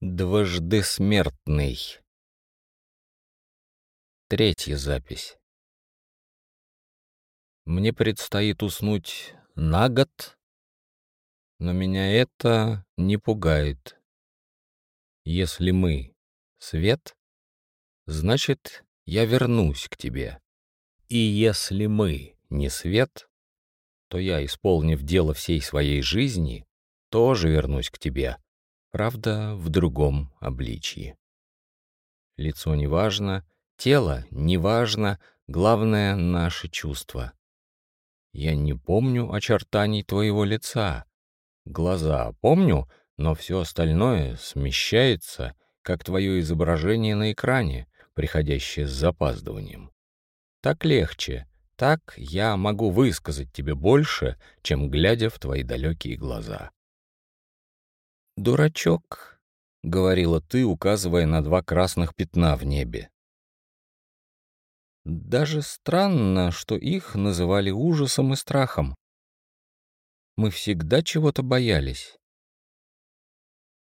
Дважды смертный. Третья запись. Мне предстоит уснуть на год, но меня это не пугает. Если мы — свет, значит, я вернусь к тебе. И если мы не свет, то я, исполнив дело всей своей жизни, тоже вернусь к тебе, правда, в другом обличии. Лицо не важно, тело не важно, главное — наше чувство. Я не помню очертаний твоего лица, Глаза помню, но все остальное смещается, как твое изображение на экране, приходящее с запаздыванием. Так легче, так я могу высказать тебе больше, чем глядя в твои далекие глаза. «Дурачок», — говорила ты, указывая на два красных пятна в небе. Даже странно, что их называли ужасом и страхом. Мы всегда чего-то боялись.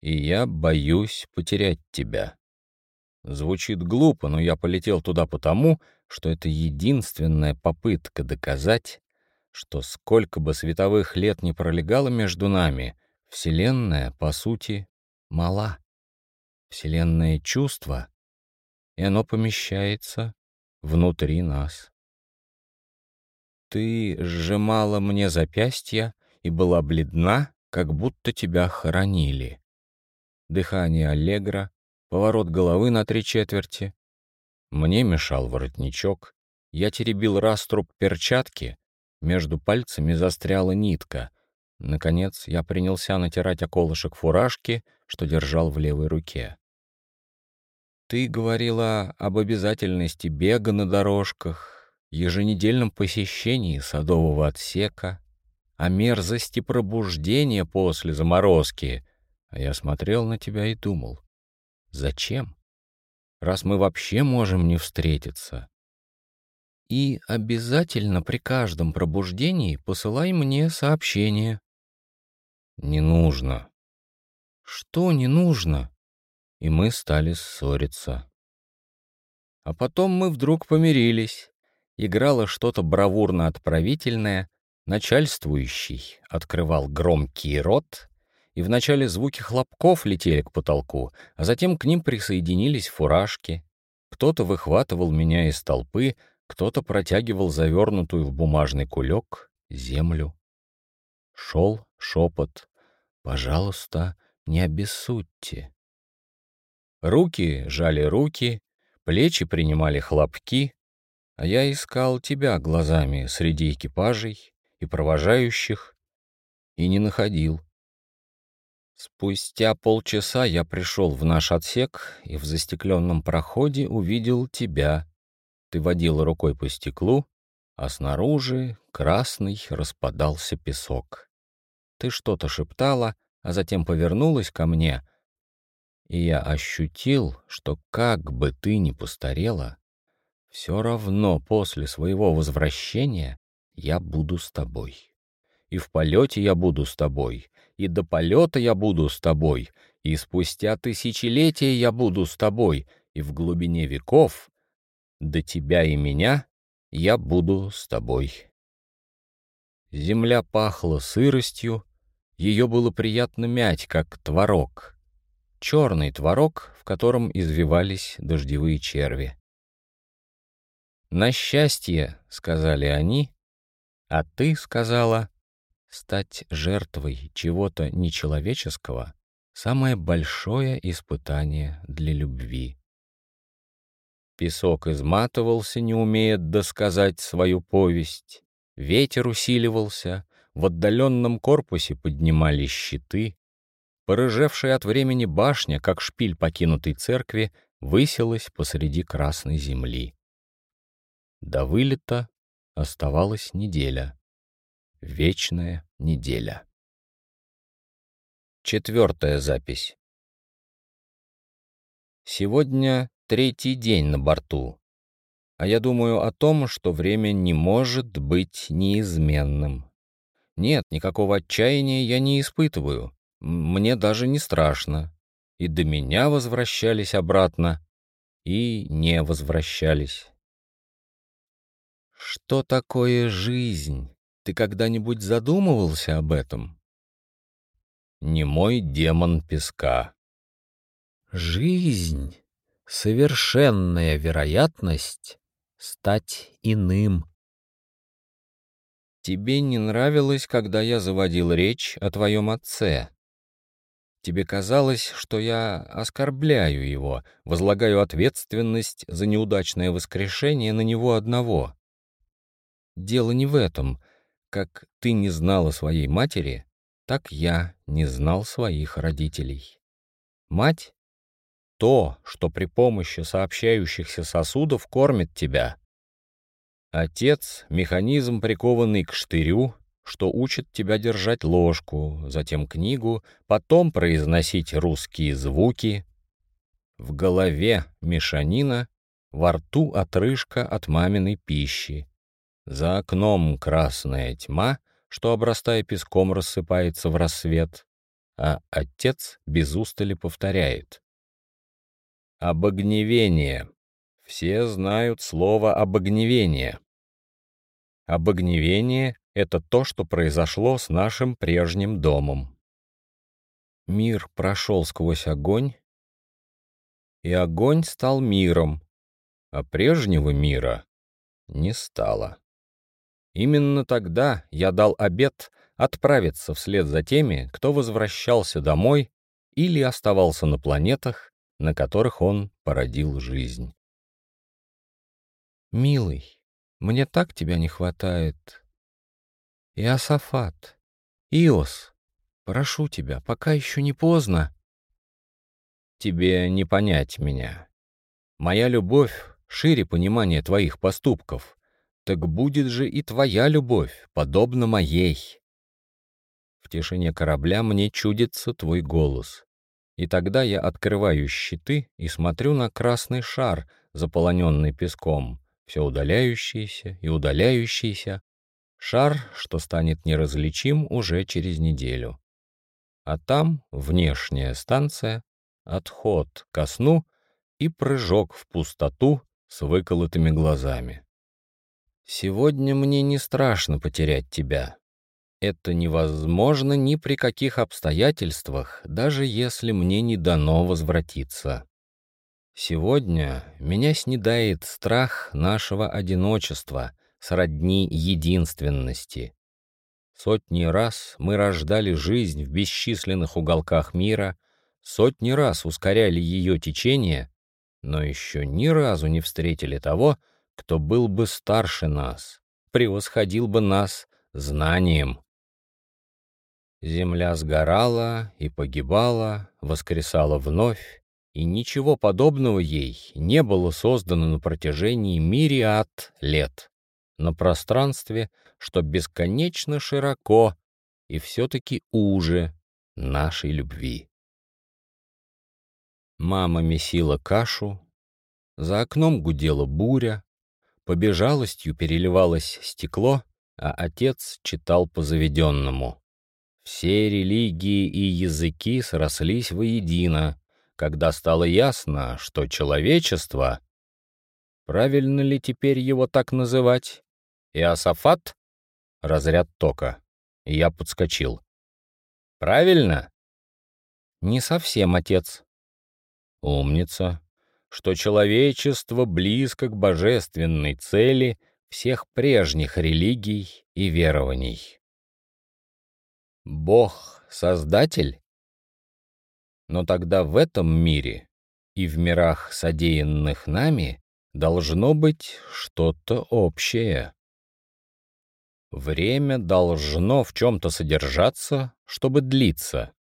И я боюсь потерять тебя. Звучит глупо, но я полетел туда потому, что это единственная попытка доказать, что сколько бы световых лет не пролегало между нами, Вселенная, по сути, мала. Вселенная чувство, и оно помещается внутри нас. Ты сжимала мне запястья, и была бледна, как будто тебя хоронили. Дыхание аллегро, поворот головы на три четверти. Мне мешал воротничок. Я теребил раструб перчатки. Между пальцами застряла нитка. Наконец я принялся натирать околышек фуражки, что держал в левой руке. Ты говорила об обязательности бега на дорожках, еженедельном посещении садового отсека, о мерзости пробуждения после заморозки. А я смотрел на тебя и думал, зачем? Раз мы вообще можем не встретиться. И обязательно при каждом пробуждении посылай мне сообщение. Не нужно. Что не нужно? И мы стали ссориться. А потом мы вдруг помирились. Играло что-то бравурно-отправительное, Начальствующий открывал громкий рот, и вначале звуки хлопков летели к потолку, а затем к ним присоединились фуражки. Кто-то выхватывал меня из толпы, кто-то протягивал завернутую в бумажный кулек землю. Шел шепот «Пожалуйста, не обессудьте». Руки жали руки, плечи принимали хлопки, а я искал тебя глазами среди экипажей, и провожающих, и не находил. Спустя полчаса я пришел в наш отсек и в застекленном проходе увидел тебя. Ты водила рукой по стеклу, а снаружи красный распадался песок. Ты что-то шептала, а затем повернулась ко мне, и я ощутил, что как бы ты ни постарела, все равно после своего возвращения я буду с тобой. И в полете я буду с тобой, и до полета я буду с тобой, и спустя тысячелетия я буду с тобой, и в глубине веков, до тебя и меня, я буду с тобой. Земля пахла сыростью, ее было приятно мять, как творог. Черный творог, в котором извивались дождевые черви. «На счастье», — сказали они, а ты сказала, стать жертвой чего-то нечеловеческого — самое большое испытание для любви. Песок изматывался, не умея досказать свою повесть. Ветер усиливался, в отдаленном корпусе поднимались щиты. Порыжевшая от времени башня, как шпиль покинутой церкви, высилась посреди красной земли. До вылета Оставалась неделя. Вечная неделя. Четвертая запись. Сегодня третий день на борту. А я думаю о том, что время не может быть неизменным. Нет, никакого отчаяния я не испытываю. Мне даже не страшно. И до меня возвращались обратно, и не возвращались. Что такое жизнь? Ты когда-нибудь задумывался об этом? Не мой демон песка. Жизнь — совершенная вероятность стать иным. Тебе не нравилось, когда я заводил речь о твоем отце. Тебе казалось, что я оскорбляю его, возлагаю ответственность за неудачное воскрешение на него одного. Дело не в этом. Как ты не знала своей матери, так я не знал своих родителей. Мать — то, что при помощи сообщающихся сосудов кормит тебя. Отец — механизм, прикованный к штырю, что учит тебя держать ложку, затем книгу, потом произносить русские звуки. В голове мешанина, во рту отрыжка от маминой пищи. За окном красная тьма, что, обрастая песком, рассыпается в рассвет, а отец без устали повторяет. Обогневение. Все знают слово «обогневение». Обогневение — это то, что произошло с нашим прежним домом. Мир прошел сквозь огонь, и огонь стал миром, а прежнего мира не стало. Именно тогда я дал обет отправиться вслед за теми, кто возвращался домой или оставался на планетах, на которых он породил жизнь. «Милый, мне так тебя не хватает. Иосафат, Иос, прошу тебя, пока еще не поздно». «Тебе не понять меня. Моя любовь шире понимания твоих поступков так будет же и твоя любовь, подобно моей. В тишине корабля мне чудится твой голос. И тогда я открываю щиты и смотрю на красный шар, заполоненный песком, все удаляющийся и удаляющийся. Шар, что станет неразличим уже через неделю. А там внешняя станция, отход ко сну и прыжок в пустоту с выколотыми глазами. Сегодня мне не страшно потерять тебя. Это невозможно ни при каких обстоятельствах, даже если мне не дано возвратиться. Сегодня меня снедает страх нашего одиночества, сродни единственности. Сотни раз мы рождали жизнь в бесчисленных уголках мира, сотни раз ускоряли ее течение, но еще ни разу не встретили того, кто был бы старше нас, превосходил бы нас знанием. Земля сгорала и погибала, воскресала вновь, и ничего подобного ей не было создано на протяжении мириад лет, на пространстве, что бесконечно широко и все-таки уже нашей любви. Мама месила кашу, за окном гудела буря, Побежалостью переливалось стекло, а отец читал по заведенному. Все религии и языки срослись воедино, когда стало ясно, что человечество... Правильно ли теперь его так называть? Иосафат? Разряд тока. Я подскочил. Правильно? Не совсем, отец. Умница что человечество близко к божественной цели всех прежних религий и верований. Бог — Создатель? Но тогда в этом мире и в мирах, содеянных нами, должно быть что-то общее. Время должно в чем-то содержаться, чтобы длиться.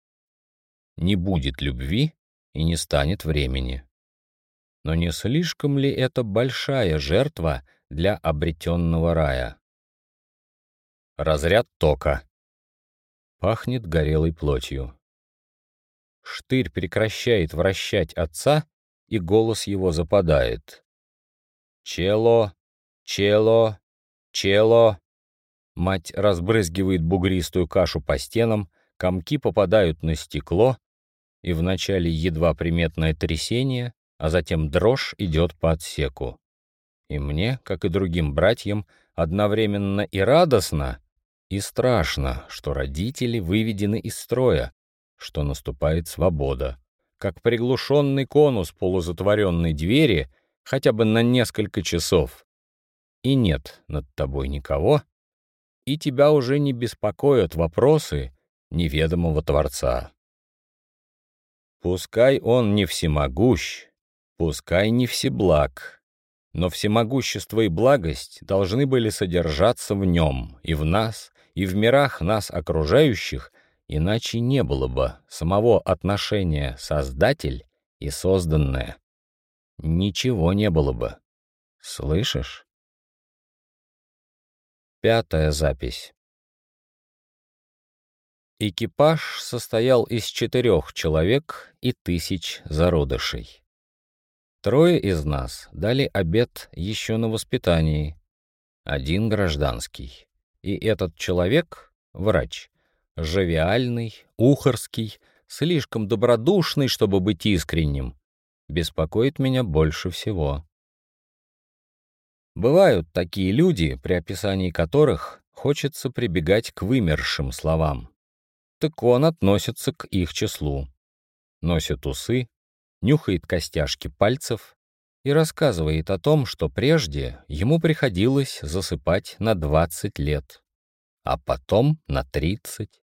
Не будет любви и не станет времени. Но не слишком ли это большая жертва для обретенного рая? Разряд тока. Пахнет горелой плотью. Штырь прекращает вращать отца, и голос его западает. «Чело, чело, чело!» Мать разбрызгивает бугристую кашу по стенам, комки попадают на стекло, и вначале едва приметное трясение, а затем дрожь идет по отсеку. И мне, как и другим братьям, одновременно и радостно, и страшно, что родители выведены из строя, что наступает свобода. Как приглушенный конус полузатворенной двери хотя бы на несколько часов. И нет над тобой никого, и тебя уже не беспокоят вопросы неведомого Творца. Пускай он не всемогущ, пускай не всеблаг, но всемогущество и благость должны были содержаться в нем, и в нас, и в мирах нас окружающих, иначе не было бы самого отношения Создатель и созданное. Ничего не было бы. Слышишь? Пятая запись. Экипаж состоял из четырех человек и тысяч зародышей. Трое из нас дали обед еще на воспитании, один гражданский. И этот человек — врач, живиальный, ухарский, слишком добродушный, чтобы быть искренним, беспокоит меня больше всего. Бывают такие люди, при описании которых хочется прибегать к вымершим словам. Так он относится к их числу. Носит усы, нюхает костяшки пальцев и рассказывает о том, что прежде ему приходилось засыпать на 20 лет, а потом на 30.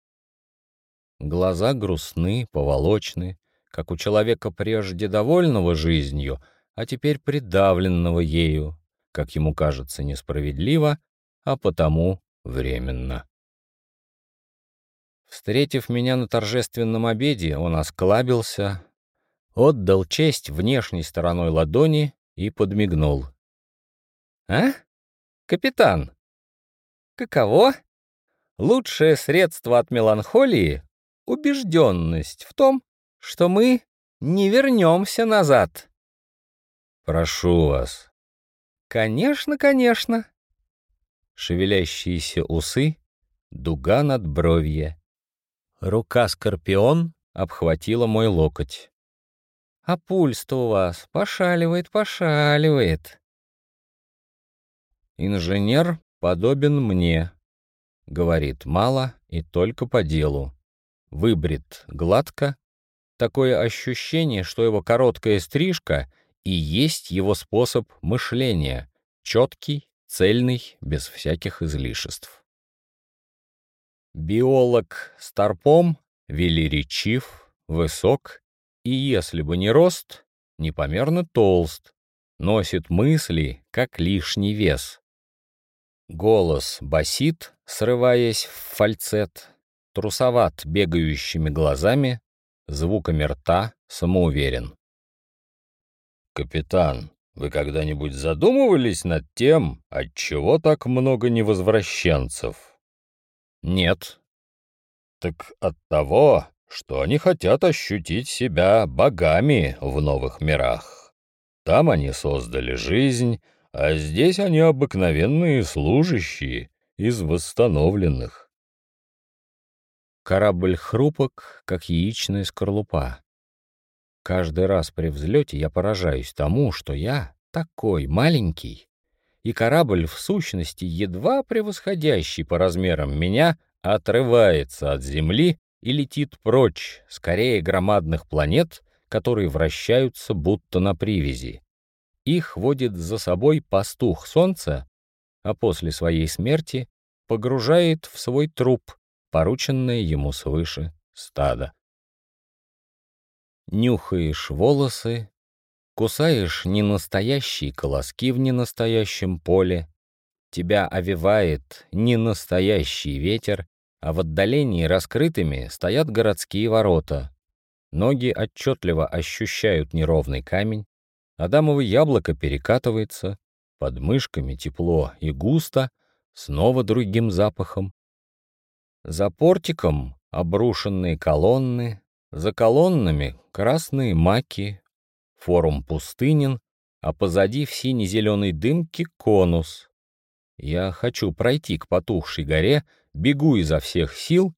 Глаза грустны, поволочны, как у человека прежде довольного жизнью, а теперь придавленного ею, как ему кажется, несправедливо, а потому временно. Встретив меня на торжественном обеде, он осклабился, отдал честь внешней стороной ладони и подмигнул. «А? Капитан? Каково? Лучшее средство от меланхолии — убежденность в том, что мы не вернемся назад». «Прошу вас», «Конечно, конечно». Шевелящиеся усы, дуга над бровье. Рука-скорпион обхватила мой локоть. «А пульс-то у вас пошаливает, пошаливает». «Инженер подобен мне», — говорит мало и только по делу. Выбрит гладко. Такое ощущение, что его короткая стрижка и есть его способ мышления, четкий, цельный, без всяких излишеств. Биолог Старпом велеречив, высок, и если бы не рост, непомерно толст, носит мысли, как лишний вес. Голос басит, срываясь в фальцет, трусоват бегающими глазами, звуками рта самоуверен. «Капитан, вы когда-нибудь задумывались над тем, отчего так много невозвращенцев?» «Нет». «Так от того, что они хотят ощутить себя богами в новых мирах. Там они создали жизнь, а здесь они обыкновенные служащие из восстановленных». Корабль хрупок, как яичная скорлупа. Каждый раз при взлете я поражаюсь тому, что я такой маленький, и корабль, в сущности, едва превосходящий по размерам меня, отрывается от Земли и летит прочь, скорее громадных планет, которые вращаются будто на привязи. Их водит за собой пастух Солнца, а после своей смерти погружает в свой труп, порученное ему свыше стадо нюхаешь волосы, кусаешь ненастоящие колоски в ненастоящем поле, тебя овивает ненастоящий ветер, а в отдалении раскрытыми стоят городские ворота. Ноги отчетливо ощущают неровный камень, адамово яблоко перекатывается, под мышками тепло и густо, снова другим запахом. За портиком обрушенные колонны, за колоннами красные маки, форум пустынен, а позади в сине-зеленой дымке конус. Я хочу пройти к потухшей горе, бегу изо всех сил,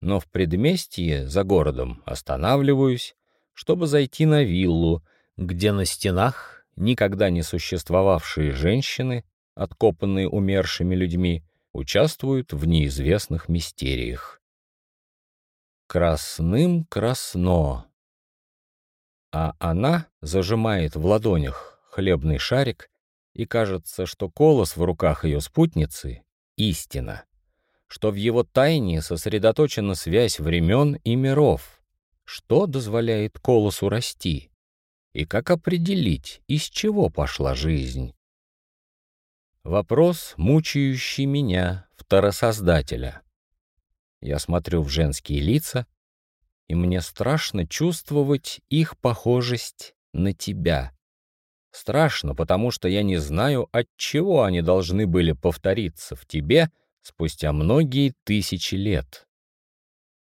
но в предместье за городом останавливаюсь, чтобы зайти на виллу, где на стенах никогда не существовавшие женщины, откопанные умершими людьми, участвуют в неизвестных мистериях. Красным красно. А она зажимает в ладонях хлебный шарик, и кажется, что колос в руках ее спутницы — истина, что в его тайне сосредоточена связь времен и миров, что дозволяет колосу расти, и как определить, из чего пошла жизнь. Вопрос, мучающий меня, второсоздателя. Я смотрю в женские лица, и мне страшно чувствовать их похожесть на тебя. Страшно, потому что я не знаю, от чего они должны были повториться в тебе спустя многие тысячи лет.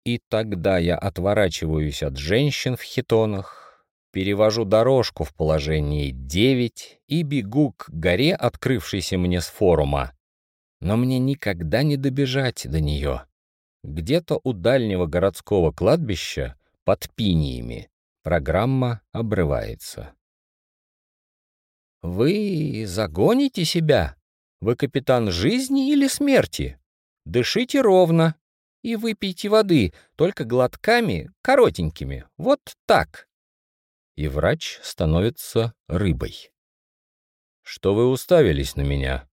И тогда я отворачиваюсь от женщин в хитонах, перевожу дорожку в положении 9 и бегу к горе, открывшейся мне с форума. Но мне никогда не добежать до нее. Где-то у дальнего городского кладбища, под пиниями, программа обрывается. «Вы загоните себя? Вы капитан жизни или смерти? Дышите ровно и выпейте воды, только глотками, коротенькими, вот так» и врач становится рыбой. «Что вы уставились на меня?»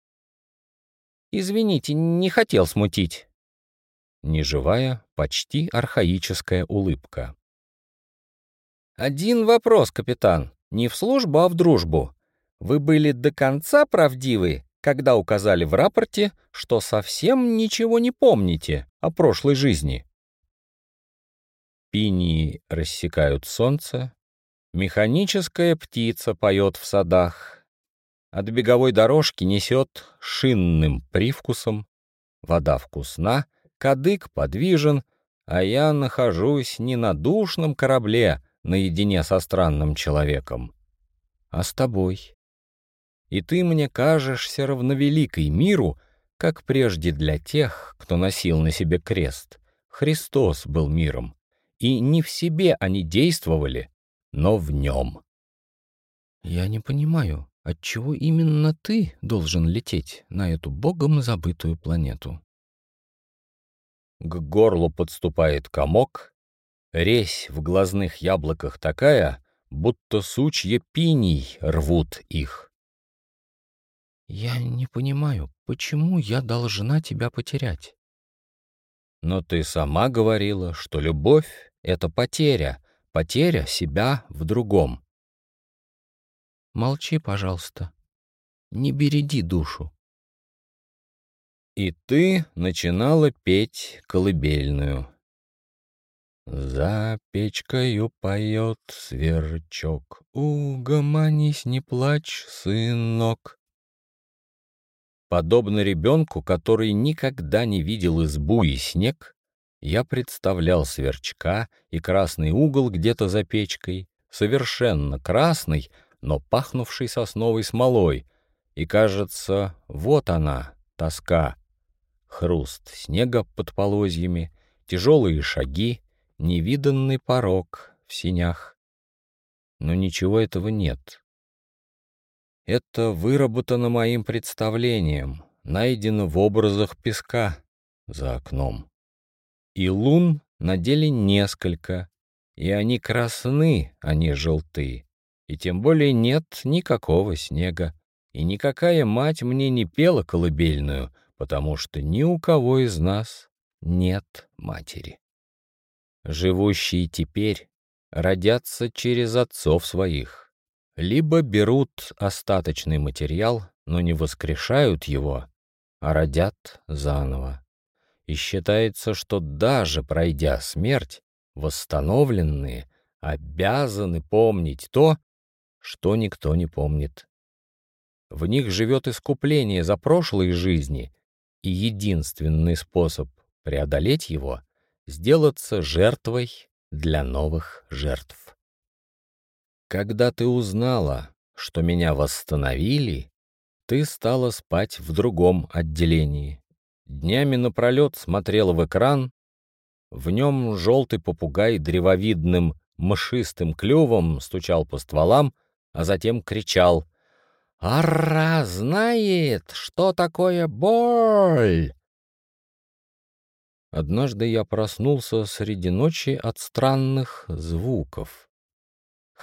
«Извините, не хотел смутить». Неживая, почти архаическая улыбка. «Один вопрос, капитан. Не в службу, а в дружбу. Вы были до конца правдивы, когда указали в рапорте, что совсем ничего не помните о прошлой жизни?» Пинии рассекают солнце, Механическая птица поет в садах. От беговой дорожки несет шинным привкусом. Вода вкусна, кадык подвижен, а я нахожусь не на душном корабле наедине со странным человеком, а с тобой. И ты мне кажешься равновеликой миру, как прежде для тех, кто носил на себе крест. Христос был миром, и не в себе они действовали, но в нем. «Я не понимаю, отчего именно ты должен лететь на эту богом забытую планету?» К горлу подступает комок, резь в глазных яблоках такая, будто сучья пиней рвут их. «Я не понимаю, почему я должна тебя потерять?» «Но ты сама говорила, что любовь — это потеря, Потеря себя в другом. Молчи, пожалуйста. Не береди душу. И ты начинала петь колыбельную. За печкою поет сверчок, Угомонись, не плачь, сынок. Подобно ребенку, который никогда не видел избу и снег, я представлял сверчка и красный угол где-то за печкой, совершенно красный, но пахнувший сосновой смолой, и, кажется, вот она, тоска. Хруст снега под полозьями, тяжелые шаги, невиданный порог в синях. Но ничего этого нет. Это выработано моим представлением, найдено в образах песка за окном. И лун на деле несколько, и они красны, а не желты. И тем более нет никакого снега. И никакая мать мне не пела колыбельную, потому что ни у кого из нас нет матери. Живущие теперь родятся через отцов своих, либо берут остаточный материал, но не воскрешают его, а родят заново и считается, что даже пройдя смерть, восстановленные обязаны помнить то, что никто не помнит. В них живет искупление за прошлые жизни, и единственный способ преодолеть его — сделаться жертвой для новых жертв. Когда ты узнала, что меня восстановили, ты стала спать в другом отделении. Днями напролет смотрела в экран. В нем желтый попугай древовидным мшистым клювом стучал по стволам, а затем кричал «Ара знает, что такое боль!» Однажды я проснулся среди ночи от странных звуков.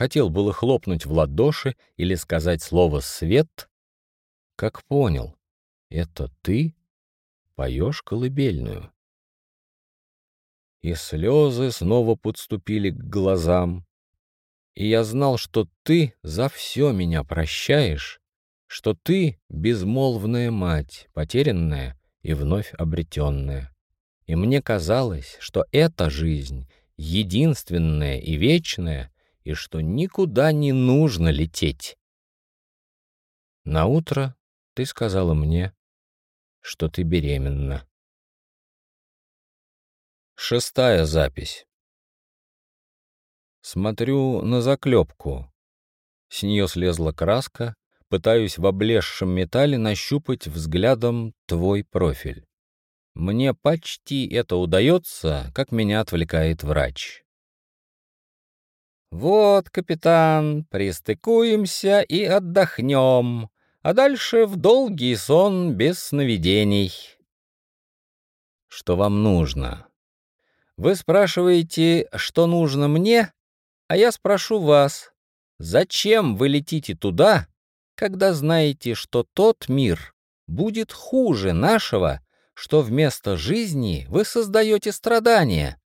Хотел было хлопнуть в ладоши или сказать слово «свет», как понял, это ты поешь колыбельную. И слезы снова подступили к глазам, и я знал, что ты за все меня прощаешь, что ты — безмолвная мать, потерянная и вновь обретенная. И мне казалось, что эта жизнь единственная и вечная, и что никуда не нужно лететь. На утро ты сказала мне, что ты беременна. Шестая запись. Смотрю на заклепку. С нее слезла краска, пытаюсь в облезшем металле нащупать взглядом твой профиль. Мне почти это удается, как меня отвлекает врач. «Вот, капитан, пристыкуемся и отдохнем, а дальше в долгий сон без сновидений». «Что вам нужно?» «Вы спрашиваете, что нужно мне, а я спрошу вас, зачем вы летите туда, когда знаете, что тот мир будет хуже нашего, что вместо жизни вы создаете страдания.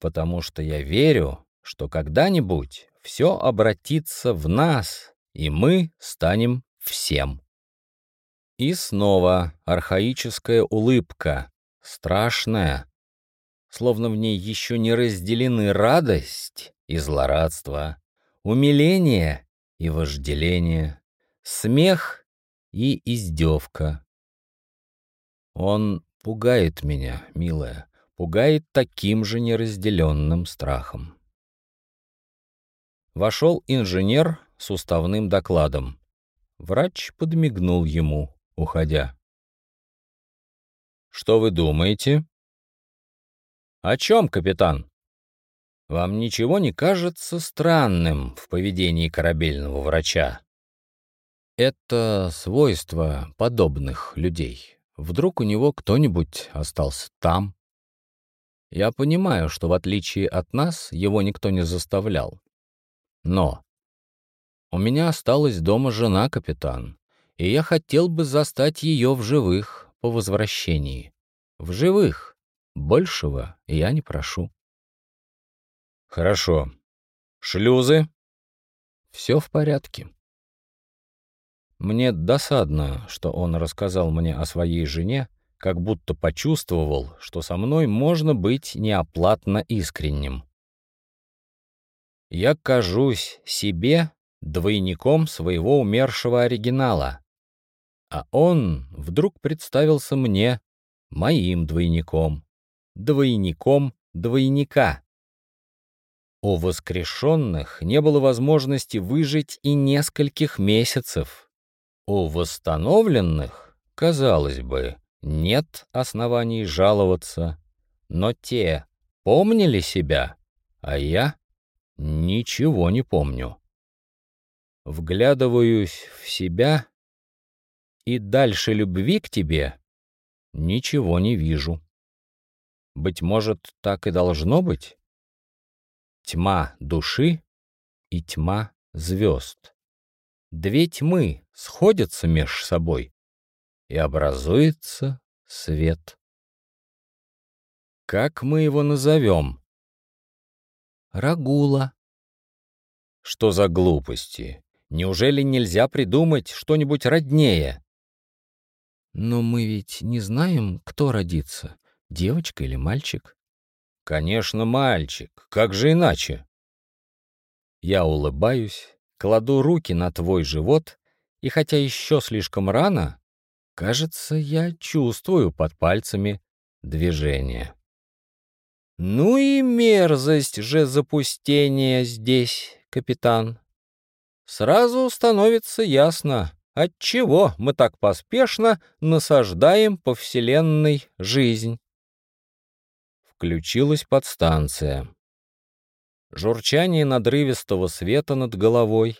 Потому что я верю, что когда-нибудь все обратится в нас, и мы станем всем. И снова архаическая улыбка, страшная, словно в ней еще не разделены радость и злорадство, умиление и вожделение, смех и издевка. Он пугает меня, милая, пугает таким же неразделенным страхом. Вошел инженер с уставным докладом. Врач подмигнул ему, уходя. «Что вы думаете?» «О чем, капитан?» «Вам ничего не кажется странным в поведении корабельного врача?» «Это свойство подобных людей», Вдруг у него кто-нибудь остался там? Я понимаю, что в отличие от нас его никто не заставлял. Но у меня осталась дома жена, капитан, и я хотел бы застать ее в живых по возвращении. В живых. Большего я не прошу. Хорошо. Шлюзы? Все в порядке. Мне досадно, что он рассказал мне о своей жене, как будто почувствовал, что со мной можно быть неоплатно искренним. Я кажусь себе двойником своего умершего оригинала, а он вдруг представился мне моим двойником, двойником двойника. У воскрешенных не было возможности выжить и нескольких месяцев. У восстановленных, казалось бы, нет оснований жаловаться, но те помнили себя, а я ничего не помню. Вглядываюсь в себя и дальше любви к тебе ничего не вижу. Быть может, так и должно быть? Тьма души и тьма звезд. Две тьмы сходятся меж собой, и образуется свет. Как мы его назовем? Рагула. Что за глупости? Неужели нельзя придумать что-нибудь роднее? Но мы ведь не знаем, кто родится, девочка или мальчик. Конечно, мальчик. Как же иначе? Я улыбаюсь, кладу руки на твой живот, и хотя еще слишком рано, кажется, я чувствую под пальцами движение. Ну и мерзость же запустения здесь, капитан, сразу становится ясно, отчего мы так поспешно насаждаем по Вселенной жизнь. Включилась подстанция. Журчание надрывистого света над головой,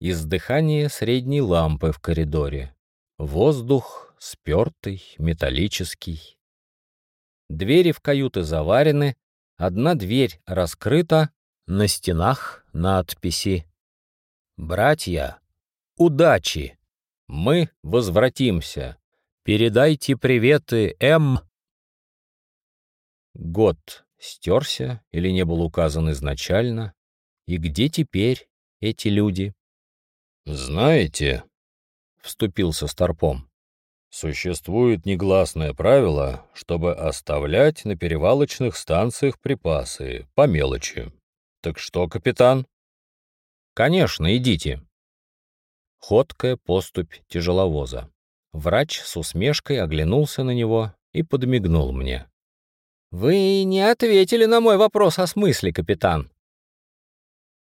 издыхание средней лампы в коридоре. Воздух спертый, металлический. Двери в каюты заварены, одна дверь раскрыта, на стенах надписи. «Братья, удачи! Мы возвратимся. Передайте приветы М...» Год стерся или не был указан изначально, и где теперь эти люди? «Знаете, — вступился Старпом. «Существует негласное правило, чтобы оставлять на перевалочных станциях припасы по мелочи. Так что, капитан?» «Конечно, идите». Ходкая поступь тяжеловоза. Врач с усмешкой оглянулся на него и подмигнул мне. «Вы не ответили на мой вопрос о смысле, капитан».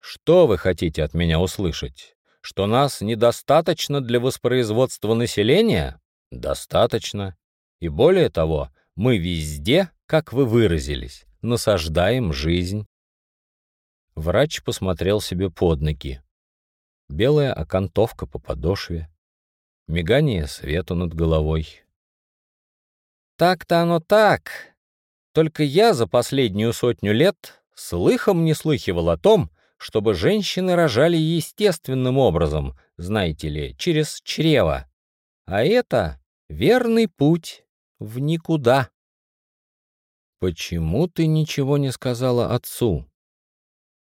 «Что вы хотите от меня услышать? что нас недостаточно для воспроизводства населения? Достаточно. И более того, мы везде, как вы выразились, насаждаем жизнь. Врач посмотрел себе под ноги. Белая окантовка по подошве, мигание свету над головой. Так-то оно так. Только я за последнюю сотню лет слыхом не слыхивал о том, чтобы женщины рожали естественным образом, знаете ли, через чрево. А это верный путь в никуда. Почему ты ничего не сказала отцу?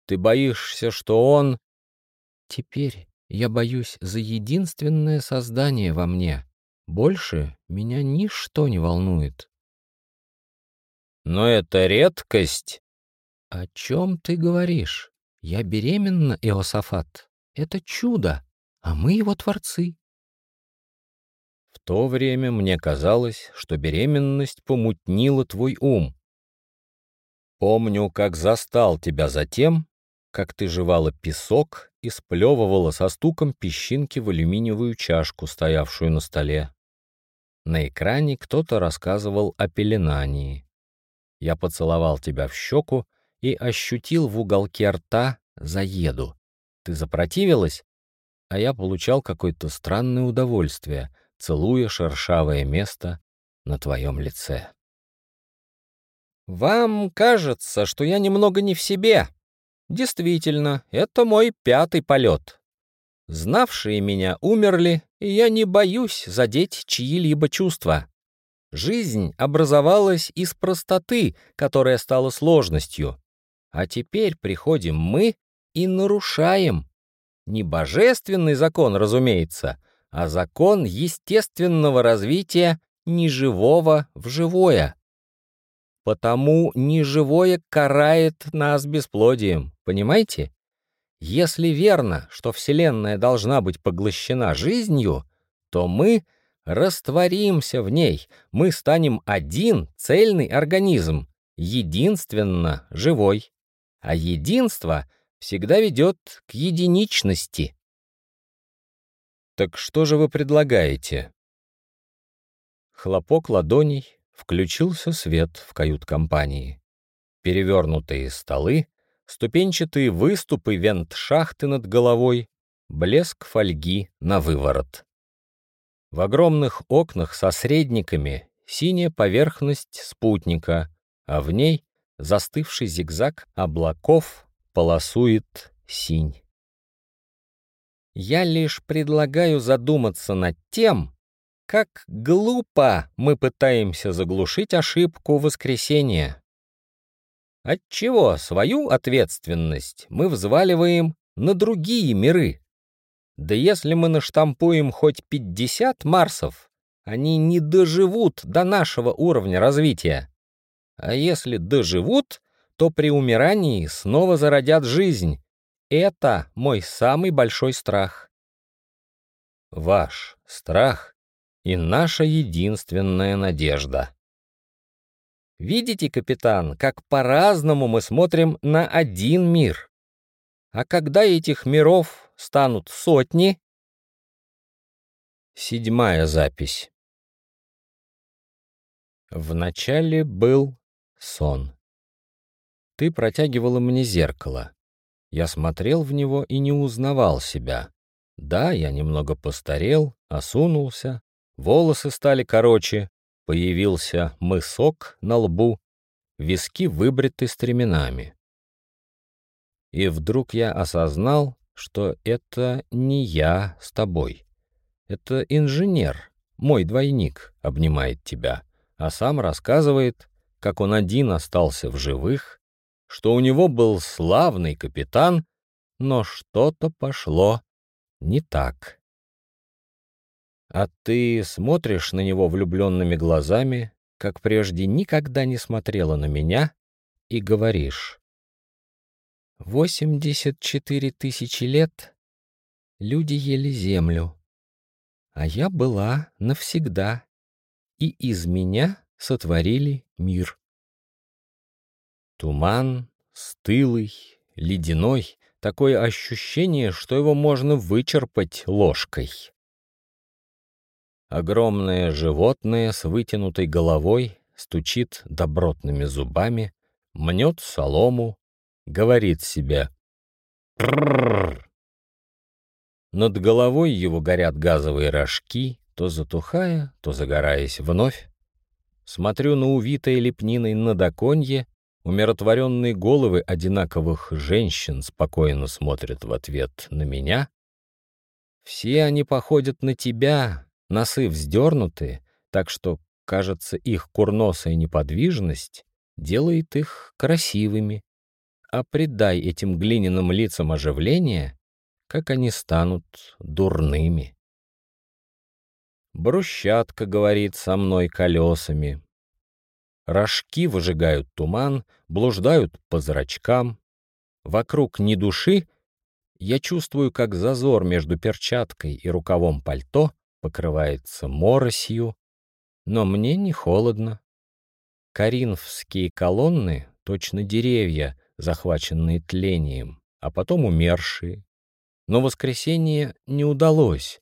Ты боишься, что он... Теперь я боюсь за единственное создание во мне. Больше меня ничто не волнует. Но это редкость. О чем ты говоришь? «Я беременна, Иосафат. Это чудо, а мы его творцы». То время мне казалось, что беременность помутнила твой ум. Помню, как застал тебя затем, как ты жевала песок и сплевывала со стуком песчинки в алюминиевую чашку, стоявшую на столе. На экране кто-то рассказывал о пеленании. Я поцеловал тебя в щеку и ощутил в уголке рта заеду. Ты запротивилась, а я получал какое-то странное удовольствие, целуя шершавое место на твоем лице. «Вам кажется, что я немного не в себе. Действительно, это мой пятый полет. Знавшие меня умерли, и я не боюсь задеть чьи-либо чувства. Жизнь образовалась из простоты, которая стала сложностью. А теперь приходим мы и нарушаем. Не божественный закон, разумеется, а закон естественного развития неживого в живое. Потому неживое карает нас бесплодием, понимаете? Если верно, что Вселенная должна быть поглощена жизнью, то мы растворимся в ней, мы станем один цельный организм, единственно живой а единство всегда ведет к единичности. Так что же вы предлагаете? Хлопок ладоней, включился свет в кают-компании. Перевернутые столы, ступенчатые выступы вент-шахты над головой, блеск фольги на выворот. В огромных окнах со средниками синяя поверхность спутника, а в ней застывший зигзаг облаков полосует синь. Я лишь предлагаю задуматься над тем, как глупо мы пытаемся заглушить ошибку воскресения. Отчего свою ответственность мы взваливаем на другие миры? Да если мы наштампуем хоть 50 Марсов, они не доживут до нашего уровня развития. А если доживут, то при умирании снова зародят жизнь. Это мой самый большой страх. Ваш страх и наша единственная надежда. Видите, капитан, как по-разному мы смотрим на один мир. А когда этих миров станут сотни? Седьмая запись. Вначале был сон. Ты протягивала мне зеркало. Я смотрел в него и не узнавал себя. Да, я немного постарел, осунулся, волосы стали короче, появился мысок на лбу, виски выбриты стременами. И вдруг я осознал, что это не я с тобой. Это инженер, мой двойник, обнимает тебя, а сам рассказывает, как он один остался в живых, что у него был славный капитан, но что-то пошло не так. А ты смотришь на него влюбленными глазами, как прежде никогда не смотрела на меня, и говоришь. «Восемьдесят четыре тысячи лет люди ели землю, а я была навсегда, и из меня сотворили мир. Туман, стылый, ледяной, такое ощущение, что его можно вычерпать ложкой. Огромное животное с вытянутой головой стучит добротными зубами, мнет солому, говорит себе «Пррррр». Над головой его горят газовые рожки, то затухая, то загораясь вновь. Смотрю на увитое лепниной надоконье, умиротворенные головы одинаковых женщин спокойно смотрят в ответ на меня. Все они походят на тебя, носы вздернуты, так что, кажется, их курносая неподвижность делает их красивыми. А придай этим глиняным лицам оживление, как они станут дурными. Брусчатка говорит со мной колесами. Рожки выжигают туман, блуждают по зрачкам. Вокруг ни души. Я чувствую, как зазор между перчаткой и рукавом пальто покрывается моросью, но мне не холодно. Каринфские колонны — точно деревья, захваченные тлением, а потом умершие, но воскресенье не удалось.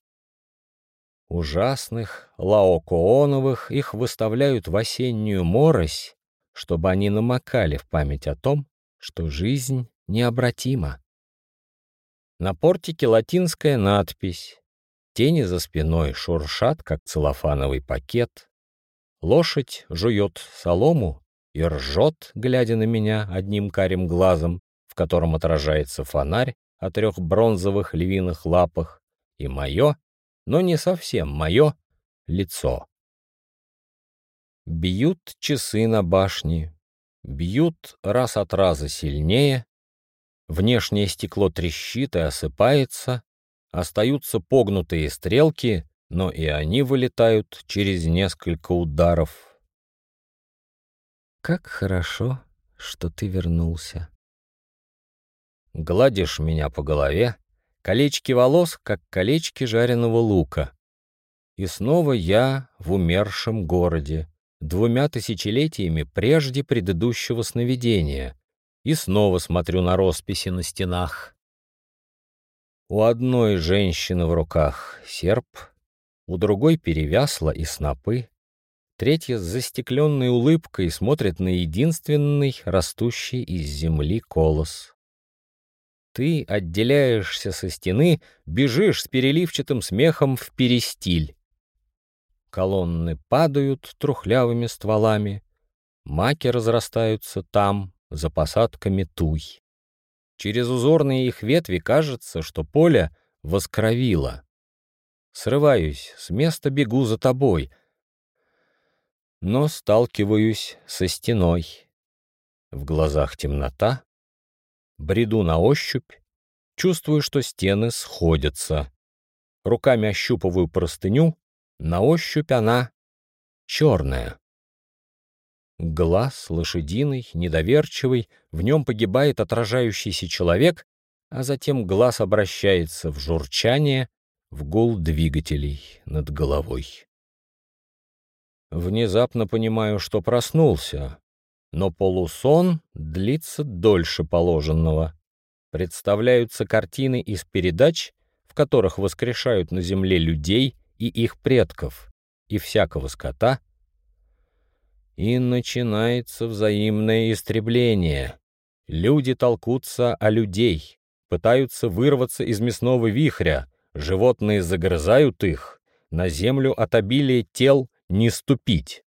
Ужасных, лаокооновых их выставляют в осеннюю морось, чтобы они намокали в память о том, что жизнь необратима. На портике латинская надпись. Тени за спиной шуршат, как целлофановый пакет. Лошадь жует солому и ржет, глядя на меня одним карим глазом, в котором отражается фонарь, о трех бронзовых львиных лапах, и мое, но не совсем мое, лицо. Бьют часы на башне, бьют раз от раза сильнее, внешнее стекло трещит и осыпается, остаются погнутые стрелки, но и они вылетают через несколько ударов. «Как хорошо, что ты вернулся», Гладишь меня по голове, колечки волос, как колечки жареного лука. И снова я в умершем городе, двумя тысячелетиями прежде предыдущего сновидения, и снова смотрю на росписи на стенах. У одной женщины в руках серп, у другой перевясла и снопы, третья с застекленной улыбкой смотрит на единственный растущий из земли колос. Ты отделяешься со стены, бежишь с переливчатым смехом в перестиль. Колонны падают трухлявыми стволами, маки разрастаются там, за посадками туй. Через узорные их ветви кажется, что поле воскровило. Срываюсь, с места бегу за тобой, но сталкиваюсь со стеной. В глазах темнота, бреду на ощупь, чувствую, что стены сходятся. Руками ощупываю простыню, на ощупь она черная. Глаз лошадиный, недоверчивый, в нем погибает отражающийся человек, а затем глаз обращается в журчание, в гул двигателей над головой. Внезапно понимаю, что проснулся но полусон длится дольше положенного. представляются картины из передач, в которых воскрешают на земле людей и их предков, и всякого скота, и начинается взаимное истребление. Люди толкутся о людей, пытаются вырваться из мясного вихря, животные загрызают их, на землю от обилия тел не ступить.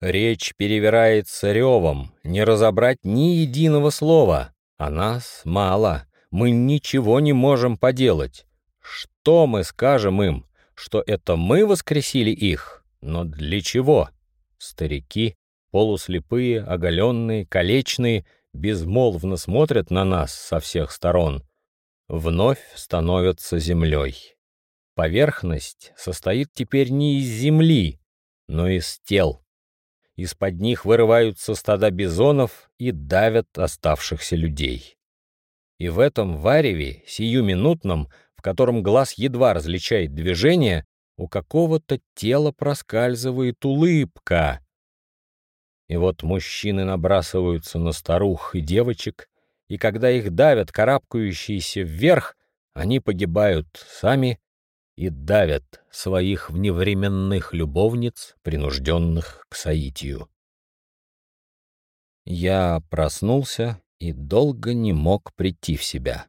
Речь перевирается ревом, не разобрать ни единого слова, а нас мало, мы ничего не можем поделать. Что мы скажем им? Что это мы воскресили их? Но для чего? Старики, полуслепые, оголенные, калечные, безмолвно смотрят на нас со всех сторон. Вновь становятся землей. Поверхность состоит теперь не из земли, но из тел. Из-под них вырываются стада бизонов и давят оставшихся людей. И в этом вареве, сиюминутном, в котором глаз едва различает движение, у какого-то тела проскальзывает улыбка. И вот мужчины набрасываются на старух и девочек, и когда их давят карабкающиеся вверх, они погибают сами и давят своих вневременных любовниц, принужденных к соитию. Я проснулся и долго не мог прийти в себя.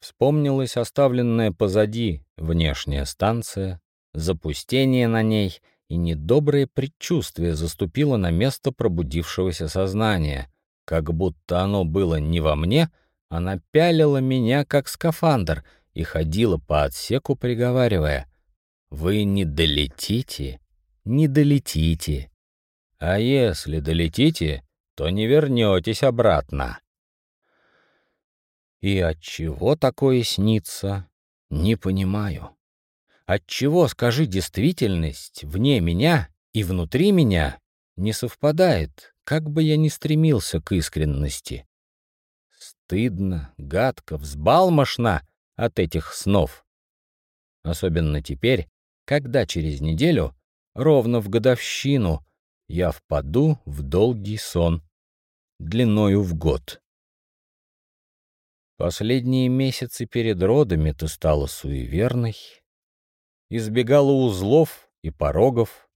Вспомнилась оставленная позади внешняя станция, запустение на ней и недоброе предчувствие заступило на место пробудившегося сознания, как будто оно было не во мне, а напялило меня как скафандр и ходило по отсеку, приговаривая «Вы не долетите, не долетите, а если долетите, то не вернетесь обратно». И от чего такое снится, не понимаю. От чего, скажи, действительность вне меня и внутри меня не совпадает, как бы я ни стремился к искренности. Стыдно, гадко, взбалмошно от этих снов. Особенно теперь, когда через неделю, ровно в годовщину, я впаду в долгий сон длиною в год. Последние месяцы перед родами ты стала суеверной, избегала узлов и порогов,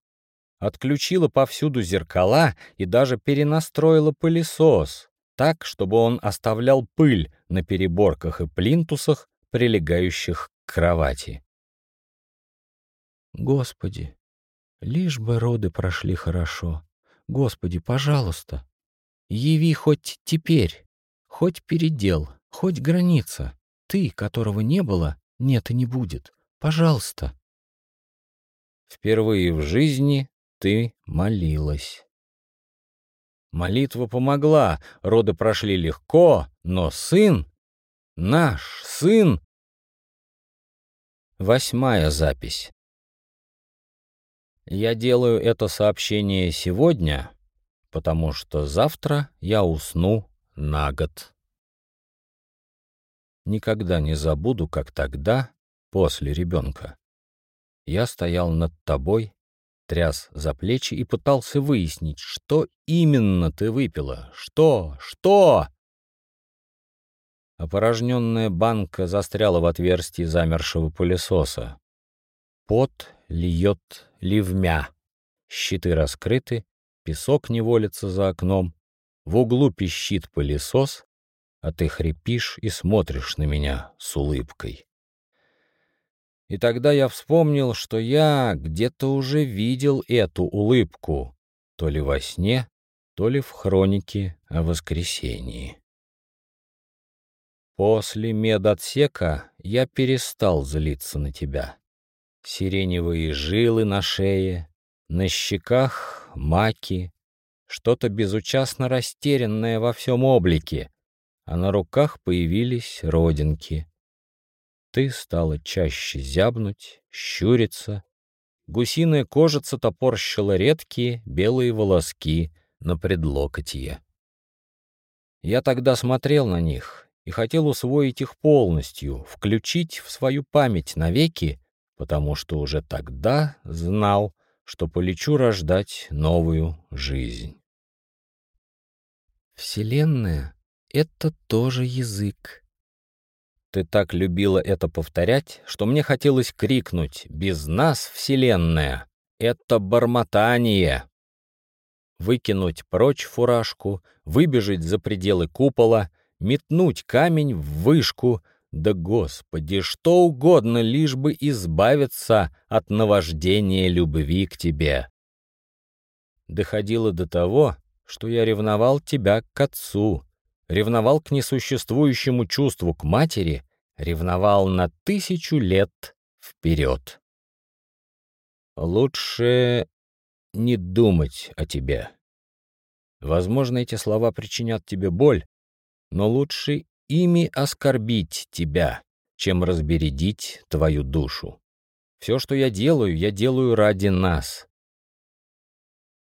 отключила повсюду зеркала и даже перенастроила пылесос так, чтобы он оставлял пыль на переборках и плинтусах, прилегающих к кровати. Господи, лишь бы роды прошли хорошо. Господи, пожалуйста, яви хоть теперь, хоть передел, Хоть граница. Ты, которого не было, нет и не будет. Пожалуйста. Впервые в жизни ты молилась. Молитва помогла, роды прошли легко, но сын, наш сын... Восьмая запись. Я делаю это сообщение сегодня, потому что завтра я усну на год. Никогда не забуду, как тогда, после ребенка, я стоял над тобой, тряс за плечи и пытался выяснить, что именно ты выпила. Что? Что? Опорожненная банка застряла в отверстии замершего пылесоса. Пот льет ливмя. Щиты раскрыты, песок не волится за окном. В углу пищит пылесос, а ты хрипишь и смотришь на меня с улыбкой. И тогда я вспомнил, что я где-то уже видел эту улыбку, то ли во сне, то ли в хронике о воскресении. После медотсека я перестал злиться на тебя. Сиреневые жилы на шее, на щеках маки, что-то безучастно растерянное во всем облике, а на руках появились родинки. Ты стала чаще зябнуть, щуриться. Гусиная кожица топорщила редкие белые волоски на предлокотье. Я тогда смотрел на них и хотел усвоить их полностью, включить в свою память навеки, потому что уже тогда знал, что полечу рождать новую жизнь. Вселенная это тоже язык. Ты так любила это повторять, что мне хотелось крикнуть «Без нас, Вселенная! Это бормотание!» Выкинуть прочь фуражку, выбежать за пределы купола, метнуть камень в вышку — да, Господи, что угодно, лишь бы избавиться от наваждения любви к Тебе. Доходило до того, что я ревновал тебя к отцу, ревновал к несуществующему чувству к матери, ревновал на тысячу лет вперед. Лучше не думать о тебе. Возможно, эти слова причинят тебе боль, но лучше ими оскорбить тебя, чем разбередить твою душу. Все, что я делаю, я делаю ради нас.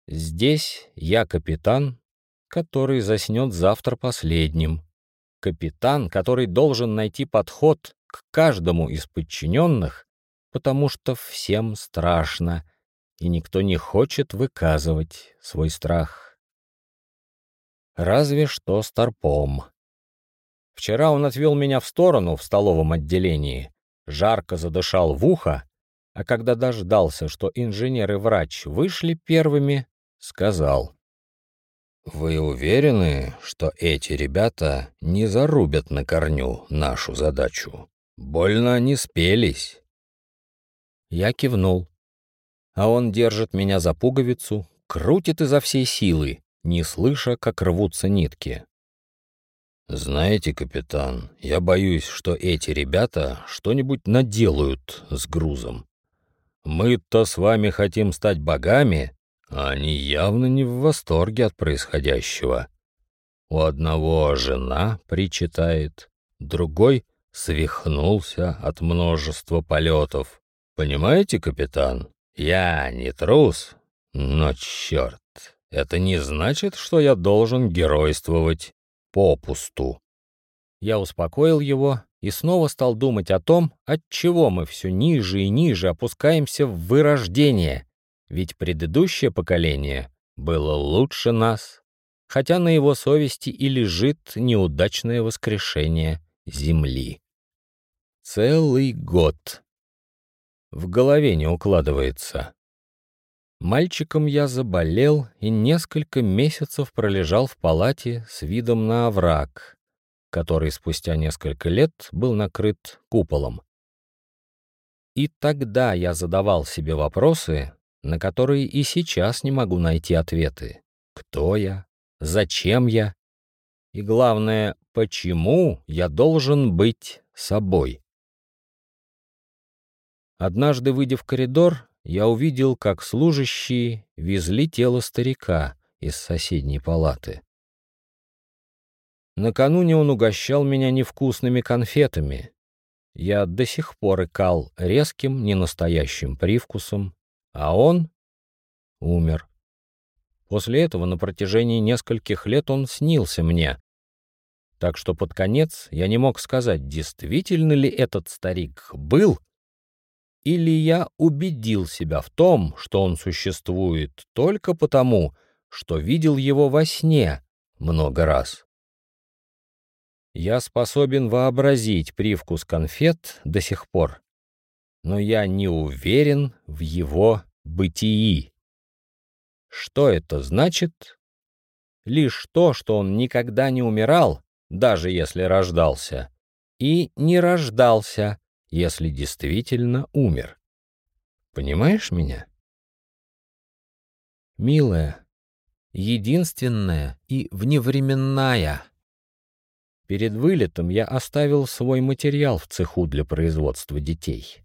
Здесь я капитан, который заснет завтра последним. Капитан, который должен найти подход к каждому из подчиненных, потому что всем страшно, и никто не хочет выказывать свой страх. Разве что старпом. Вчера он отвел меня в сторону в столовом отделении, жарко задышал в ухо, а когда дождался, что инженер и врач вышли первыми, сказал. «Вы уверены, что эти ребята не зарубят на корню нашу задачу? Больно они спелись». Я кивнул. А он держит меня за пуговицу, крутит изо всей силы, не слыша, как рвутся нитки. «Знаете, капитан, я боюсь, что эти ребята что-нибудь наделают с грузом. Мы-то с вами хотим стать богами, а они явно не в восторге от происходящего. У одного жена причитает, другой свихнулся от множества полетов. Понимаете, капитан, я не трус, но черт, это не значит, что я должен геройствовать попусту. Я успокоил его и снова стал думать о том, от чего мы все ниже и ниже опускаемся в вырождение, ведь предыдущее поколение было лучше нас, хотя на его совести и лежит неудачное воскрешение Земли. Целый год. В голове не укладывается. Мальчиком я заболел и несколько месяцев пролежал в палате с видом на овраг, который спустя несколько лет был накрыт куполом. И тогда я задавал себе вопросы, на которые и сейчас не могу найти ответы. Кто я? Зачем я? И главное, почему я должен быть собой? Однажды, выйдя в коридор, я увидел, как служащие везли тело старика из соседней палаты. Накануне он угощал меня невкусными конфетами. Я до сих пор икал резким, ненастоящим привкусом, а он умер. После этого на протяжении нескольких лет он снился мне. Так что под конец я не мог сказать, действительно ли этот старик был или я убедил себя в том, что он существует только потому, что видел его во сне много раз. Я способен вообразить привкус конфет до сих пор, но я не уверен в его бытии. Что это значит? Лишь то, что он никогда не умирал, даже если рождался, и не рождался, если действительно умер. Понимаешь меня? Милая, единственная и вневременная. Перед вылетом я оставил свой материал в цеху для производства детей.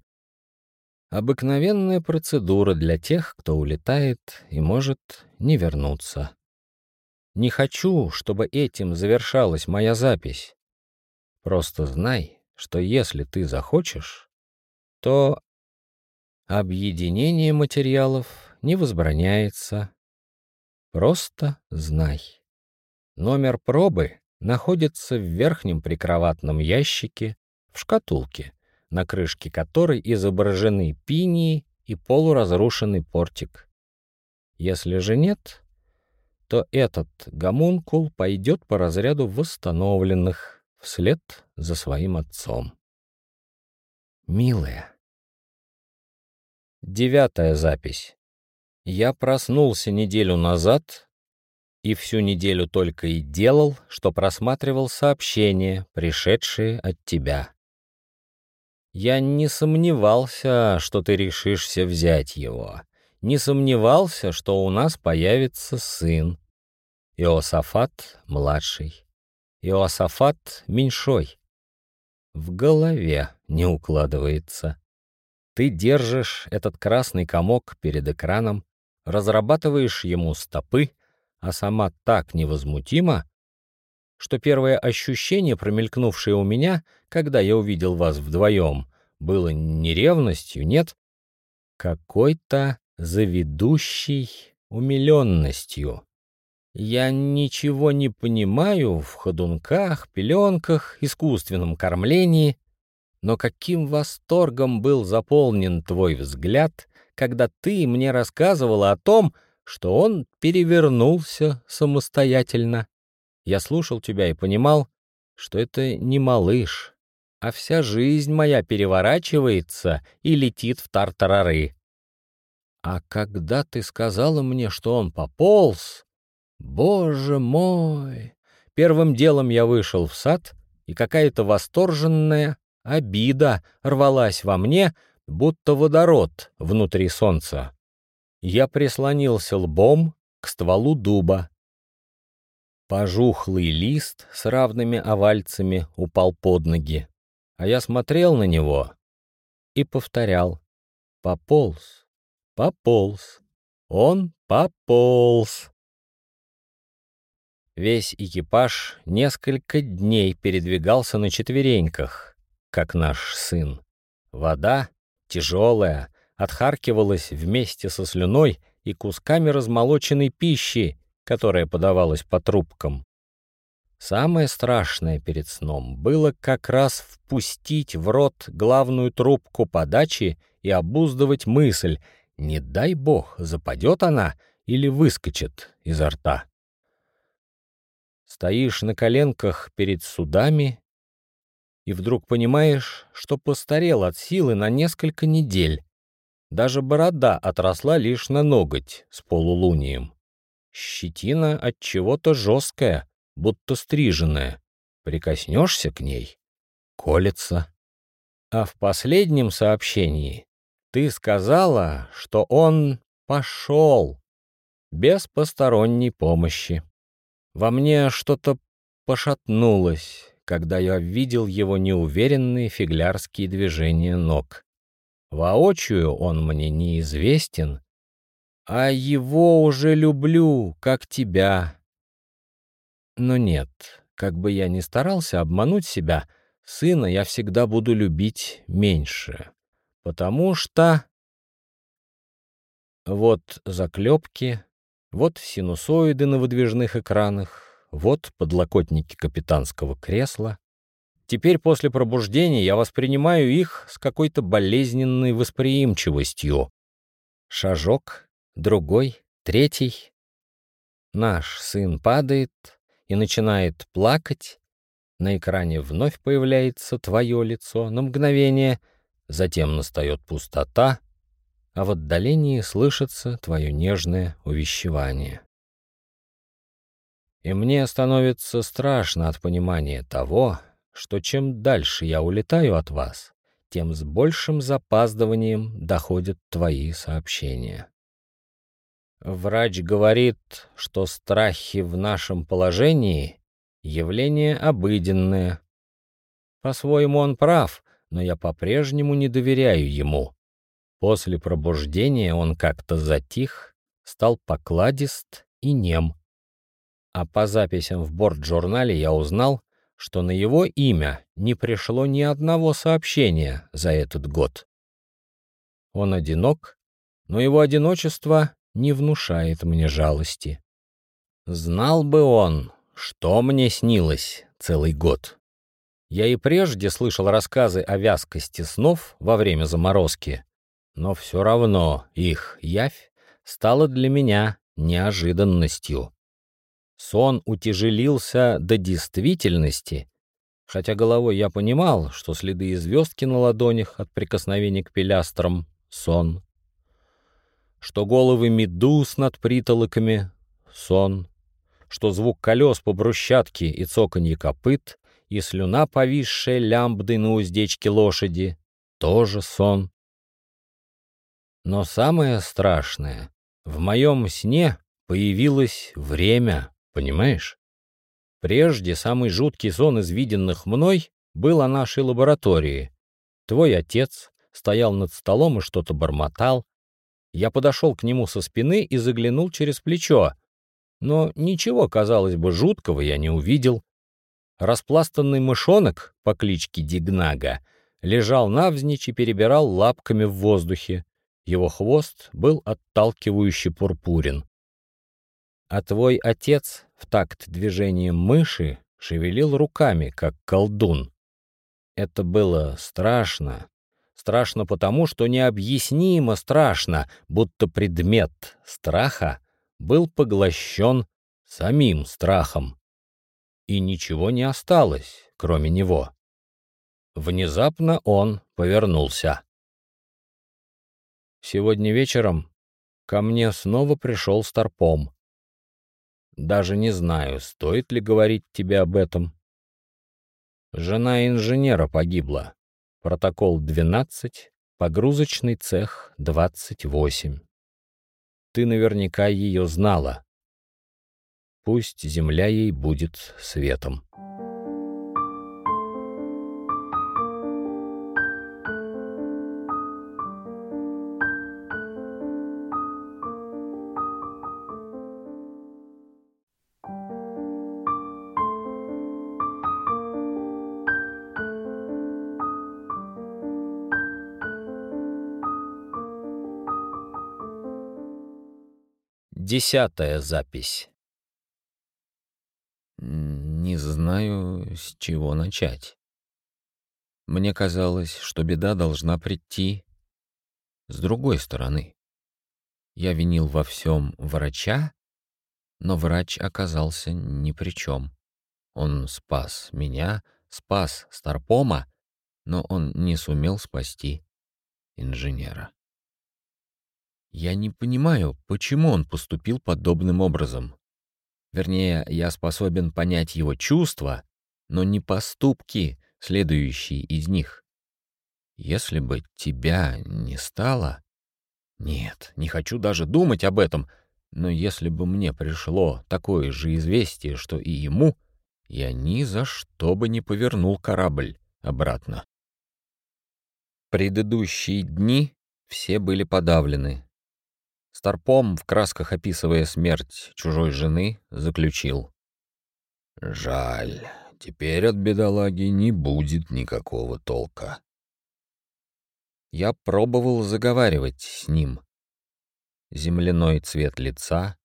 Обыкновенная процедура для тех, кто улетает и может не вернуться. Не хочу, чтобы этим завершалась моя запись. Просто знай, что если ты захочешь, то объединение материалов не возбраняется. Просто знай. Номер пробы находится в верхнем прикроватном ящике в шкатулке, на крышке которой изображены пинии и полуразрушенный портик. Если же нет, то этот гомункул пойдет по разряду восстановленных вслед за своим отцом. Милая. Девятая запись. Я проснулся неделю назад и всю неделю только и делал, что просматривал сообщения, пришедшие от тебя. Я не сомневался, что ты решишься взять его. Не сомневался, что у нас появится сын. Иосафат младший. Иосафат меньшой. В голове не укладывается. Ты держишь этот красный комок перед экраном, разрабатываешь ему стопы, а сама так невозмутима, что первое ощущение, промелькнувшее у меня, когда я увидел вас вдвоем, было не ревностью, нет, какой-то заведущей умиленностью. Я ничего не понимаю в ходунках, пеленках, искусственном кормлении, но каким восторгом был заполнен твой взгляд, когда ты мне рассказывала о том, что он перевернулся самостоятельно. Я слушал тебя и понимал, что это не малыш, а вся жизнь моя переворачивается и летит в тартарары. А когда ты сказала мне, что он пополз, боже мой! Первым делом я вышел в сад, и какая-то восторженная обида рвалась во мне, будто водород внутри солнца. Я прислонился лбом к стволу дуба. Пожухлый лист с равными овальцами упал под ноги, а я смотрел на него и повторял «Пополз, пополз, он пополз». Весь экипаж несколько дней передвигался на четвереньках, как наш сын. Вода, тяжелая, отхаркивалась вместе со слюной и кусками размолоченной пищи, которая подавалась по трубкам. Самое страшное перед сном было как раз впустить в рот главную трубку подачи и обуздывать мысль, не дай бог, западет она или выскочит изо рта. Стоишь на коленках перед судами и вдруг понимаешь, что постарел от силы на несколько недель. Даже борода отросла лишь на ноготь с полулунием. Щетина от чего-то жесткая, будто стриженная. Прикоснешься к ней — колется. А в последнем сообщении ты сказала, что он пошел без посторонней помощи. Во мне что-то пошатнулось, когда я видел его неуверенные фиглярские движения ног. Воочию он мне неизвестен, а его уже люблю, как тебя. Но нет, как бы я ни старался обмануть себя, сына я всегда буду любить меньше, потому что... Вот заклепки, вот синусоиды на выдвижных экранах, вот подлокотники капитанского кресла. Теперь после пробуждения я воспринимаю их с какой-то болезненной восприимчивостью. Шажок, другой, третий. Наш сын падает и начинает плакать. На экране вновь появляется твое лицо на мгновение, затем настает пустота, а в отдалении слышится твое нежное увещевание. И мне становится страшно от понимания того, что чем дальше я улетаю от вас, тем с большим запаздыванием доходят твои сообщения. Врач говорит, что страхи в нашем положении — явление обыденное. По-своему он прав, но я по-прежнему не доверяю ему. После пробуждения он как-то затих, стал покладист и нем. А по записям в борт-журнале я узнал, что на его имя не пришло ни одного сообщения за этот год. Он одинок, но его одиночество не внушает мне жалости. Знал бы он, что мне снилось целый год. Я и прежде слышал рассказы о вязкости снов во время заморозки, но все равно их явь стала для меня неожиданностью. Сон утяжелился до действительности, хотя головой я понимал, что следы и звездки на ладонях от прикосновений к пилястрам — сон, что головы медуз над притолоками — сон, что звук колес по брусчатке и цоканье копыт и слюна, повисшая лямбдой на уздечке лошади — тоже сон. Но самое страшное — в моем сне появилось время, понимаешь? Прежде самый жуткий сон из виденных мной был о нашей лаборатории. Твой отец стоял над столом и что-то бормотал. Я подошел к нему со спины и заглянул через плечо. Но ничего, казалось бы, жуткого я не увидел. Распластанный мышонок по кличке Дигнага лежал навзничь и перебирал лапками в воздухе. Его хвост был отталкивающе пурпурен. А твой отец в такт движением мыши шевелил руками, как колдун. Это было страшно. Страшно потому, что необъяснимо страшно, будто предмет страха был поглощен самим страхом. И ничего не осталось, кроме него. Внезапно он повернулся. Сегодня вечером ко мне снова пришел Старпом. Даже не знаю, стоит ли говорить тебе об этом. Жена инженера погибла. Протокол 12, погрузочный цех 28. Ты наверняка ее знала. Пусть земля ей будет светом. Десятая запись. Не знаю, с чего начать. Мне казалось, что беда должна прийти с другой стороны. Я винил во всем врача, но врач оказался ни при чем. Он спас меня, спас Старпома, но он не сумел спасти инженера. Я не понимаю, почему он поступил подобным образом. Вернее, я способен понять его чувства, но не поступки, следующие из них. Если бы тебя не стало... Нет, не хочу даже думать об этом, но если бы мне пришло такое же известие, что и ему, я ни за что бы не повернул корабль обратно. Предыдущие дни все были подавлены, Старпом, в красках описывая смерть чужой жены, заключил. «Жаль, теперь от бедолаги не будет никакого толка». Я пробовал заговаривать с ним. Земляной цвет лица,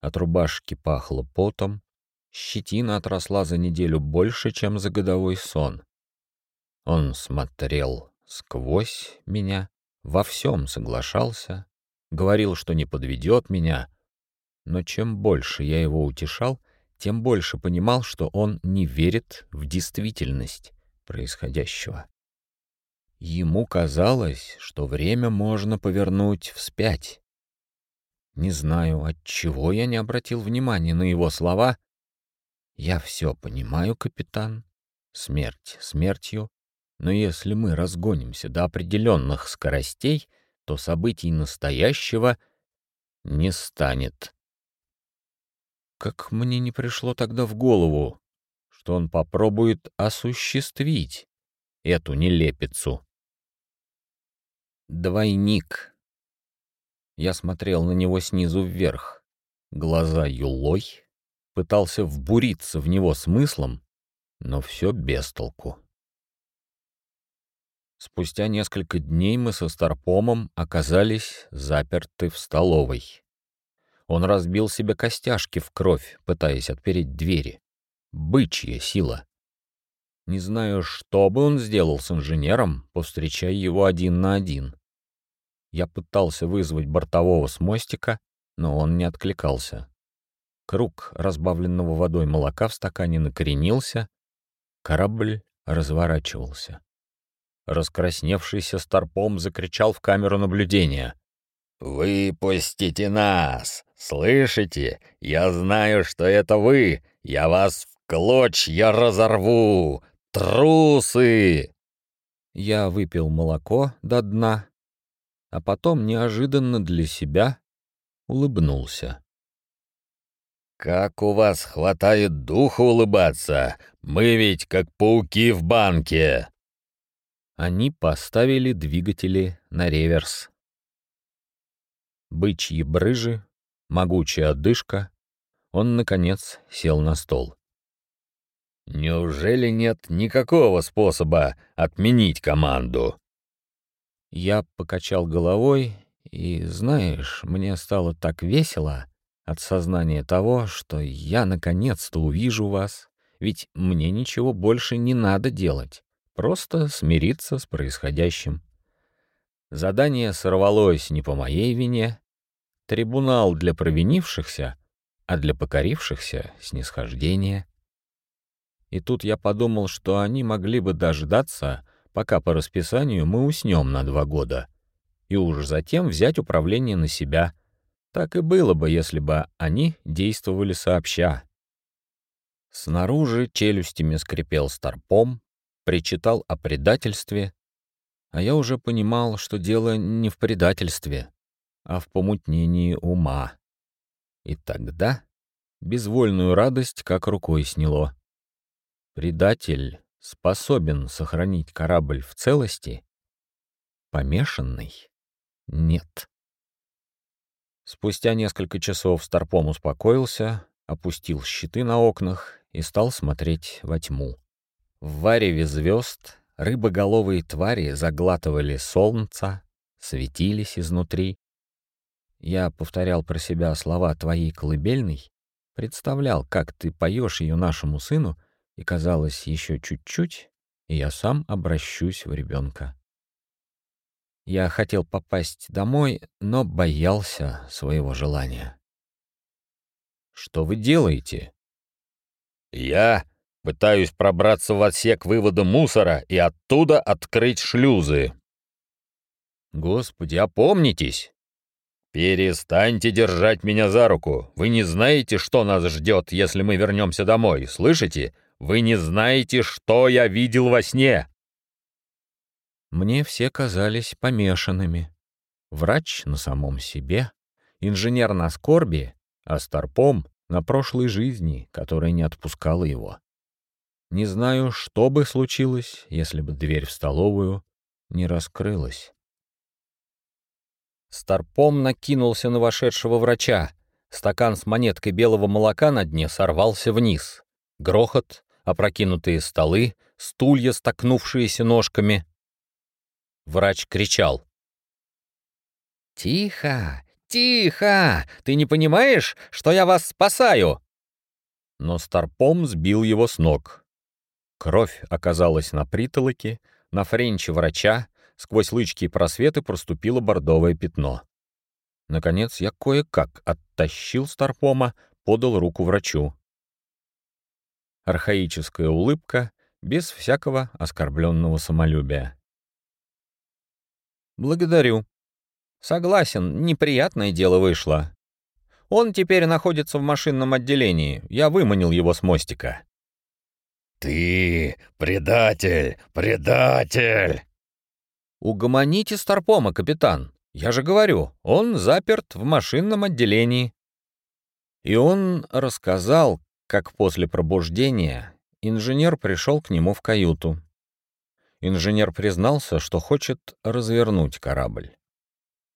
от рубашки пахло потом, щетина отросла за неделю больше, чем за годовой сон. Он смотрел сквозь меня, во всем соглашался, говорил, что не подведет меня. Но чем больше я его утешал, тем больше понимал, что он не верит в действительность происходящего. Ему казалось, что время можно повернуть вспять. Не знаю, от чего я не обратил внимания на его слова. «Я все понимаю, капитан. Смерть смертью. Но если мы разгонимся до определенных скоростей — то событий настоящего не станет. Как мне не пришло тогда в голову, что он попробует осуществить эту нелепицу. Двойник. Я смотрел на него снизу вверх. Глаза юлой. Пытался вбуриться в него смыслом, но все без толку. Спустя несколько дней мы со Старпомом оказались заперты в столовой. Он разбил себе костяшки в кровь, пытаясь отпереть двери. Бычья сила. Не знаю, что бы он сделал с инженером, повстречая его один на один. Я пытался вызвать бортового с мостика, но он не откликался. Круг разбавленного водой молока в стакане накоренился, корабль разворачивался. Раскрасневшийся старпом закричал в камеру наблюдения. «Выпустите нас! Слышите? Я знаю, что это вы! Я вас в клочья разорву! Трусы!» Я выпил молоко до дна, а потом неожиданно для себя улыбнулся. «Как у вас хватает духа улыбаться! Мы ведь как пауки в банке!» Они поставили двигатели на реверс. Бычьи брыжи, могучая одышка. Он, наконец, сел на стол. «Неужели нет никакого способа отменить команду?» Я покачал головой, и, знаешь, мне стало так весело, от сознания того, что я наконец-то увижу вас, ведь мне ничего больше не надо делать, просто смириться с происходящим. Задание сорвалось не по моей вине, трибунал для провинившихся, а для покорившихся — снисхождение. И тут я подумал, что они могли бы дождаться, пока по расписанию мы уснем на два года, и уж затем взять управление на себя — так и было бы, если бы они действовали сообща. Снаружи челюстями скрипел старпом, причитал о предательстве, а я уже понимал, что дело не в предательстве, а в помутнении ума. И тогда безвольную радость как рукой сняло. Предатель способен сохранить корабль в целости, помешанный — нет. Спустя несколько часов Старпом успокоился, опустил щиты на окнах и стал смотреть во тьму. В вареве звезд рыбоголовые твари заглатывали солнца, светились изнутри. Я повторял про себя слова твоей колыбельной, представлял, как ты поешь ее нашему сыну, и казалось еще чуть-чуть, и я сам обращусь в ребенка. Я хотел попасть домой, но боялся своего желания. «Что вы делаете?» «Я пытаюсь пробраться в отсек вывода мусора и оттуда открыть шлюзы». «Господи, опомнитесь!» «Перестаньте держать меня за руку. Вы не знаете, что нас ждет, если мы вернемся домой. Слышите? Вы не знаете, что я видел во сне!» Мне все казались помешанными. Врач на самом себе, инженер на скорби, а старпом на прошлой жизни, которая не отпускала его. Не знаю, что бы случилось, если бы дверь в столовую не раскрылась. Старпом накинулся на вошедшего врача. Стакан с монеткой белого молока на дне сорвался вниз. Грохот, опрокинутые столы, стулья, столкнувшиеся ножками. Врач кричал. «Тихо! Тихо! Ты не понимаешь, что я вас спасаю?» Но Старпом сбил его с ног. Кровь оказалась на притолоке, на френче врача, сквозь лычки и просветы проступило бордовое пятно. Наконец я кое-как оттащил Старпома, подал руку врачу. Архаическая улыбка, без всякого оскорбленного самолюбия. «Благодарю. Согласен, неприятное дело вышло. Он теперь находится в машинном отделении. Я выманил его с мостика». «Ты предатель! Предатель!» «Угомоните Старпома, капитан. Я же говорю, он заперт в машинном отделении». И он рассказал, как после пробуждения инженер пришел к нему в каюту инженер признался, что хочет развернуть корабль.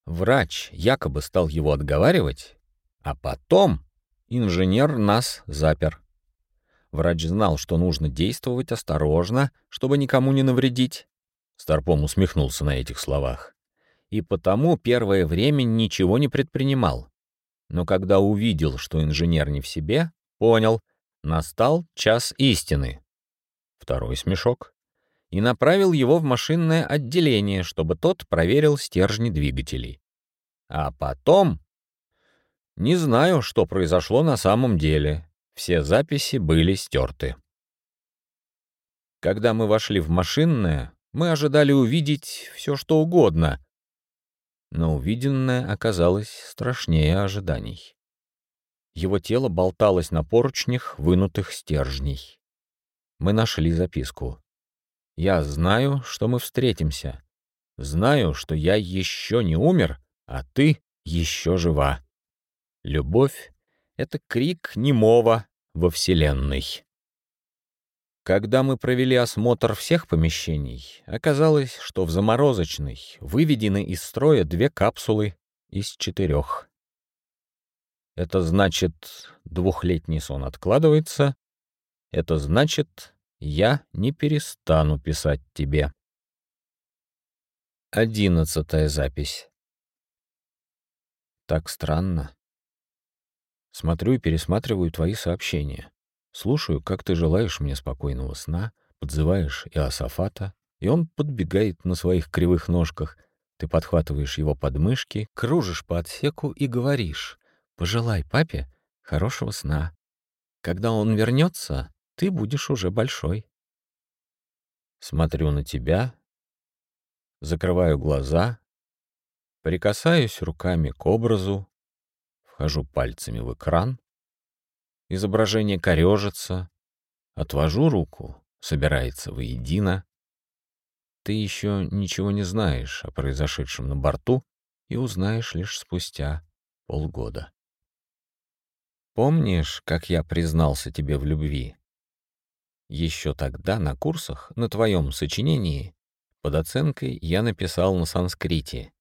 Врач якобы стал его отговаривать, а потом инженер нас запер. Врач знал, что нужно действовать осторожно, чтобы никому не навредить. Старпом усмехнулся на этих словах. И потому первое время ничего не предпринимал. Но когда увидел, что инженер не в себе, понял, настал час истины. Второй смешок и направил его в машинное отделение, чтобы тот проверил стержни двигателей. А потом... Не знаю, что произошло на самом деле. Все записи были стерты. Когда мы вошли в машинное, мы ожидали увидеть все, что угодно. Но увиденное оказалось страшнее ожиданий. Его тело болталось на поручнях вынутых стержней. Мы нашли записку. «Я знаю, что мы встретимся. Знаю, что я еще не умер, а ты еще жива. Любовь — это крик немого во Вселенной». Когда мы провели осмотр всех помещений, оказалось, что в заморозочной выведены из строя две капсулы из четырех. Это значит, двухлетний сон откладывается. Это значит, я не перестану писать тебе. Одиннадцатая запись. Так странно. Смотрю и пересматриваю твои сообщения. Слушаю, как ты желаешь мне спокойного сна, подзываешь Иосафата, и он подбегает на своих кривых ножках. Ты подхватываешь его подмышки, кружишь по отсеку и говоришь Пожелай папе хорошего сна. Когда он вернется, ты будешь уже большой. Смотрю на тебя, закрываю глаза, прикасаюсь руками к образу, вхожу пальцами в экран, изображение корежится, отвожу руку, собирается воедино. Ты еще ничего не знаешь о произошедшем на борту и узнаешь лишь спустя полгода. Помнишь, как я признался тебе в любви? Еще тогда на курсах, на твоем сочинении, под оценкой я написал на санскрите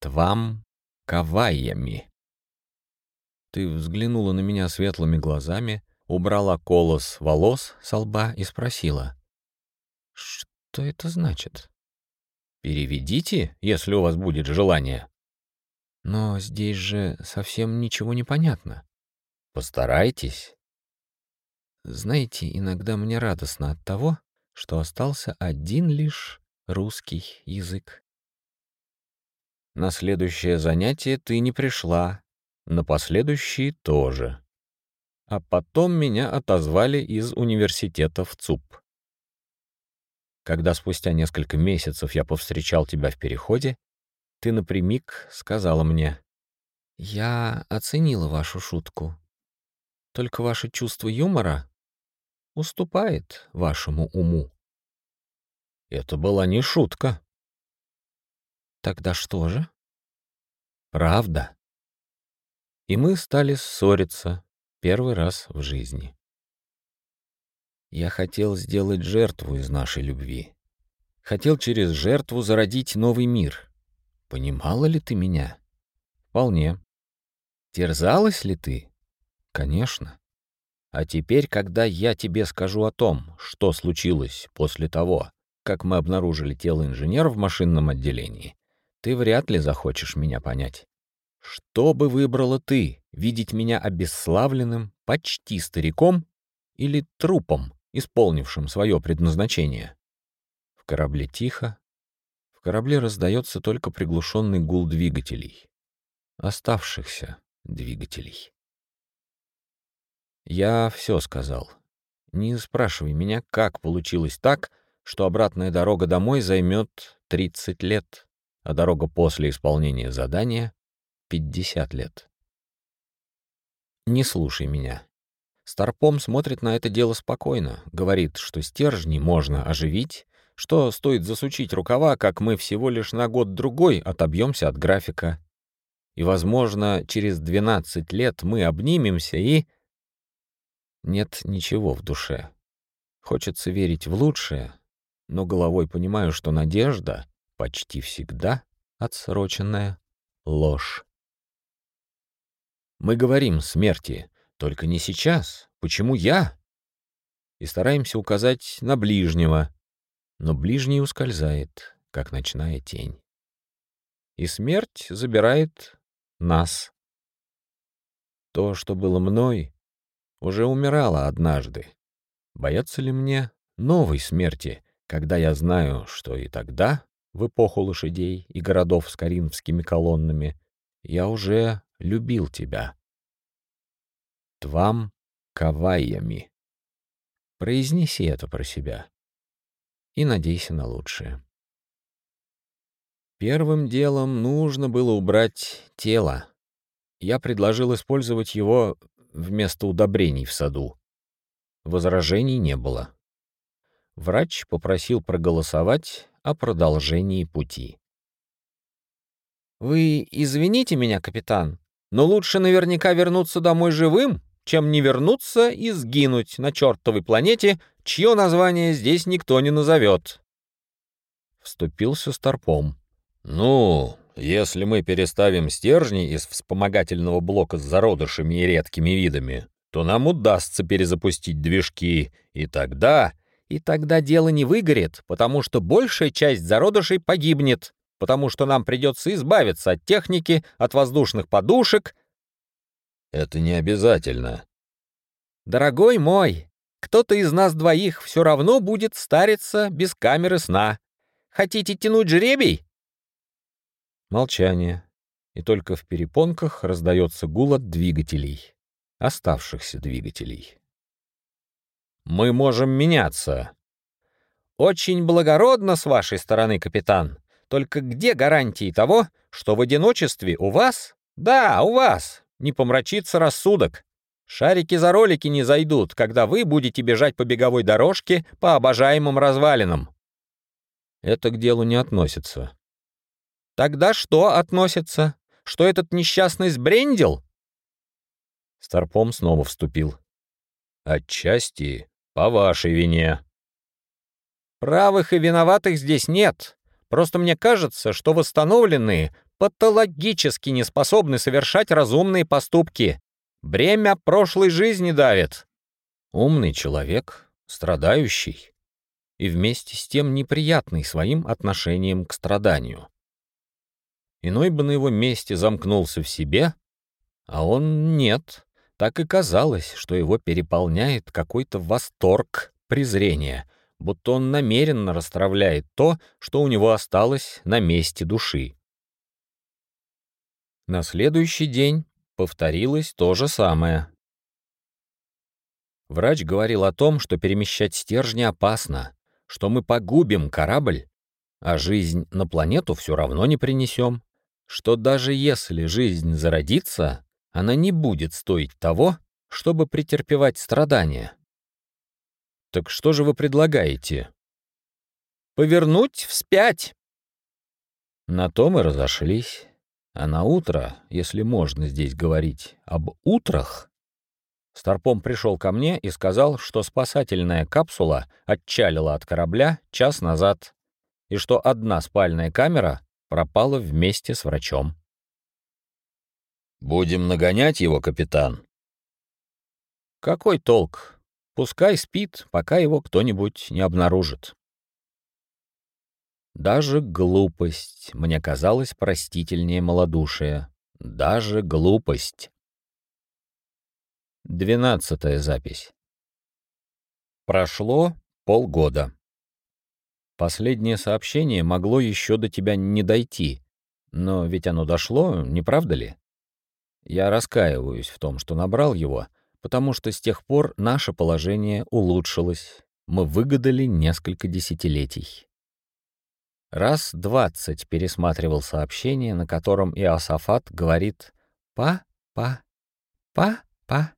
«Твам каваями». Ты взглянула на меня светлыми глазами, убрала колос волос со лба и спросила. «Что это значит?» «Переведите, если у вас будет желание». «Но здесь же совсем ничего не понятно». Постарайтесь. Знаете, иногда мне радостно от того, что остался один лишь русский язык. На следующее занятие ты не пришла, на последующие тоже. А потом меня отозвали из университета в ЦУП. Когда спустя несколько месяцев я повстречал тебя в переходе, ты напрямик сказала мне, «Я оценила вашу шутку. Только ваше чувство юмора уступает вашему уму. Это была не шутка. Тогда что же? Правда. И мы стали ссориться первый раз в жизни. Я хотел сделать жертву из нашей любви. Хотел через жертву зародить новый мир. Понимала ли ты меня? Вполне. Терзалась ли ты? Конечно. А теперь, когда я тебе скажу о том, что случилось после того, как мы обнаружили тело инженера в машинном отделении, ты вряд ли захочешь меня понять. Что бы выбрала ты, видеть меня обесславленным, почти стариком или трупом, исполнившим свое предназначение? В корабле тихо. В корабле раздается только приглушенный гул двигателей. Оставшихся двигателей. Я все сказал. Не спрашивай меня, как получилось так, что обратная дорога домой займет 30 лет, а дорога после исполнения задания — 50 лет. Не слушай меня. Старпом смотрит на это дело спокойно, говорит, что стержни можно оживить, что стоит засучить рукава, как мы всего лишь на год-другой отобьемся от графика. И, возможно, через 12 лет мы обнимемся и нет ничего в душе. Хочется верить в лучшее, но головой понимаю, что надежда почти всегда отсроченная ложь. Мы говорим смерти, только не сейчас. Почему я? И стараемся указать на ближнего, но ближний ускользает, как ночная тень. И смерть забирает нас. То, что было мной, уже умирала однажды. Бояться ли мне новой смерти, когда я знаю, что и тогда, в эпоху лошадей и городов с коринфскими колоннами, я уже любил тебя, Твам кавайями. Произнеси это про себя и надейся на лучшее. Первым делом нужно было убрать тело. Я предложил использовать его вместо удобрений в саду. Возражений не было. Врач попросил проголосовать о продолжении пути. «Вы извините меня, капитан, но лучше наверняка вернуться домой живым, чем не вернуться и сгинуть на чертовой планете, чье название здесь никто не назовет». Вступился Старпом. «Ну, если мы переставим стержни из вспомогательного блока с зародышами и редкими видами, то нам удастся перезапустить движки, и тогда... И тогда дело не выгорит, потому что большая часть зародышей погибнет, потому что нам придется избавиться от техники, от воздушных подушек. Это не обязательно. Дорогой мой, кто-то из нас двоих все равно будет стариться без камеры сна. Хотите тянуть жребий? Молчание, и только в перепонках раздается гул от двигателей, оставшихся двигателей. «Мы можем меняться». «Очень благородно с вашей стороны, капитан. Только где гарантии того, что в одиночестве у вас, да, у вас, не помрачится рассудок? Шарики за ролики не зайдут, когда вы будете бежать по беговой дорожке по обожаемым развалинам». Это к делу не относится. Тогда что относится? Что этот несчастный сбрендил? Старпом снова вступил. Отчасти по вашей вине. Правых и виноватых здесь нет. Просто мне кажется, что восстановленные патологически не способны совершать разумные поступки. Бремя прошлой жизни давит. Умный человек, страдающий и вместе с тем неприятный своим отношением к страданию. Иной бы на его месте замкнулся в себе, а он нет. Так и казалось, что его переполняет какой-то восторг, презрение, будто он намеренно расстравляет то, что у него осталось на месте души. На следующий день повторилось то же самое. Врач говорил о том, что перемещать стержни опасно, что мы погубим корабль, а жизнь на планету все равно не принесем что даже если жизнь зародится, она не будет стоить того, чтобы претерпевать страдания. Так что же вы предлагаете? Повернуть вспять. На то мы разошлись. А на утро, если можно здесь говорить об утрах, Старпом пришел ко мне и сказал, что спасательная капсула отчалила от корабля час назад, и что одна спальная камера пропала вместе с врачом. «Будем нагонять его, капитан?» «Какой толк? Пускай спит, пока его кто-нибудь не обнаружит». Даже глупость мне казалась простительнее малодушия. Даже глупость. Двенадцатая запись. Прошло полгода. Последнее сообщение могло еще до тебя не дойти. Но ведь оно дошло, не правда ли? Я раскаиваюсь в том, что набрал его, потому что с тех пор наше положение улучшилось. Мы выгадали несколько десятилетий. Раз двадцать пересматривал сообщение, на котором Иосафат говорит «па, па, па, па».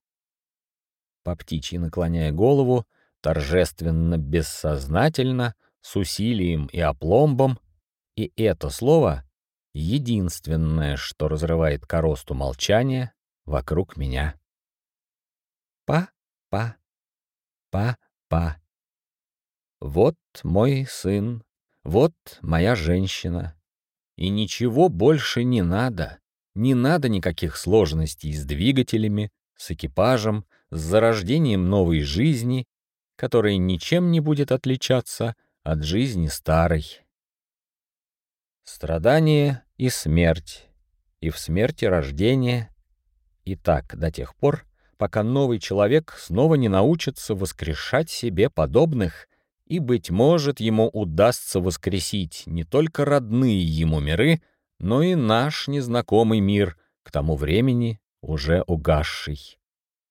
По птичьи наклоняя голову, торжественно, бессознательно — с усилием и опломбом, и это слово — единственное, что разрывает коросту молчания вокруг меня. Па-па, па-па. Вот мой сын, вот моя женщина. И ничего больше не надо. Не надо никаких сложностей с двигателями, с экипажем, с зарождением новой жизни, которая ничем не будет отличаться от жизни старой. Страдание и смерть, и в смерти рождение, и так до тех пор, пока новый человек снова не научится воскрешать себе подобных, и, быть может, ему удастся воскресить не только родные ему миры, но и наш незнакомый мир, к тому времени уже угасший.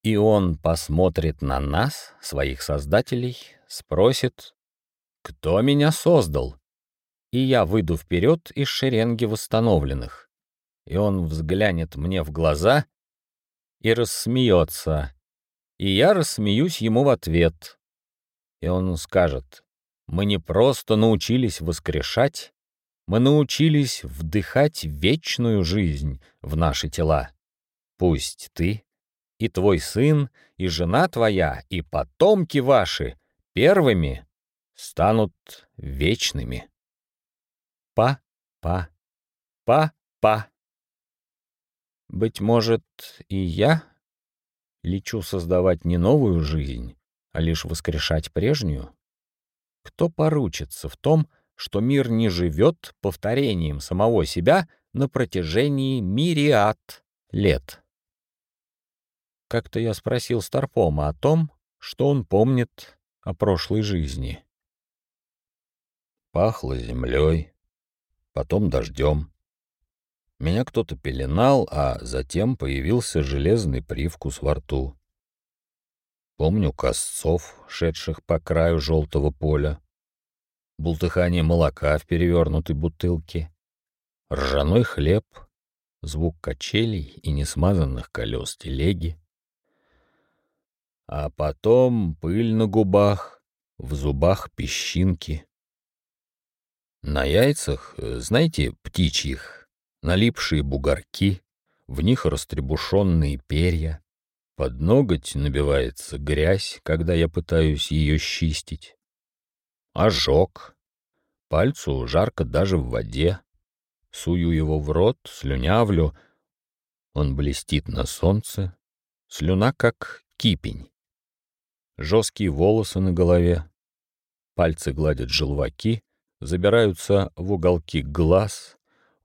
И он посмотрит на нас, своих создателей, спросит, кто меня создал? И я выйду вперед из шеренги восстановленных. И он взглянет мне в глаза и рассмеется. И я рассмеюсь ему в ответ. И он скажет, мы не просто научились воскрешать, мы научились вдыхать вечную жизнь в наши тела. Пусть ты и твой сын, и жена твоя, и потомки ваши первыми станут вечными. Па-па, па-па. Быть может, и я лечу создавать не новую жизнь, а лишь воскрешать прежнюю? Кто поручится в том, что мир не живет повторением самого себя на протяжении мириад лет? Как-то я спросил Старпома о том, что он помнит о прошлой жизни. Пахло землей, потом дождем. Меня кто-то пеленал, а затем появился железный привкус во рту. Помню косцов, шедших по краю желтого поля, бултыхание молока в перевернутой бутылке, ржаной хлеб, звук качелей и несмазанных колес телеги, а потом пыль на губах, в зубах песчинки. На яйцах, э, знаете, птичьих, налипшие бугорки, в них растребушенные перья. Под ноготь набивается грязь, когда я пытаюсь ее чистить. Ожог. Пальцу жарко даже в воде. Сую его в рот, слюнявлю. Он блестит на солнце. Слюна как кипень жесткие волосы на голове. Пальцы гладят желваки, забираются в уголки глаз,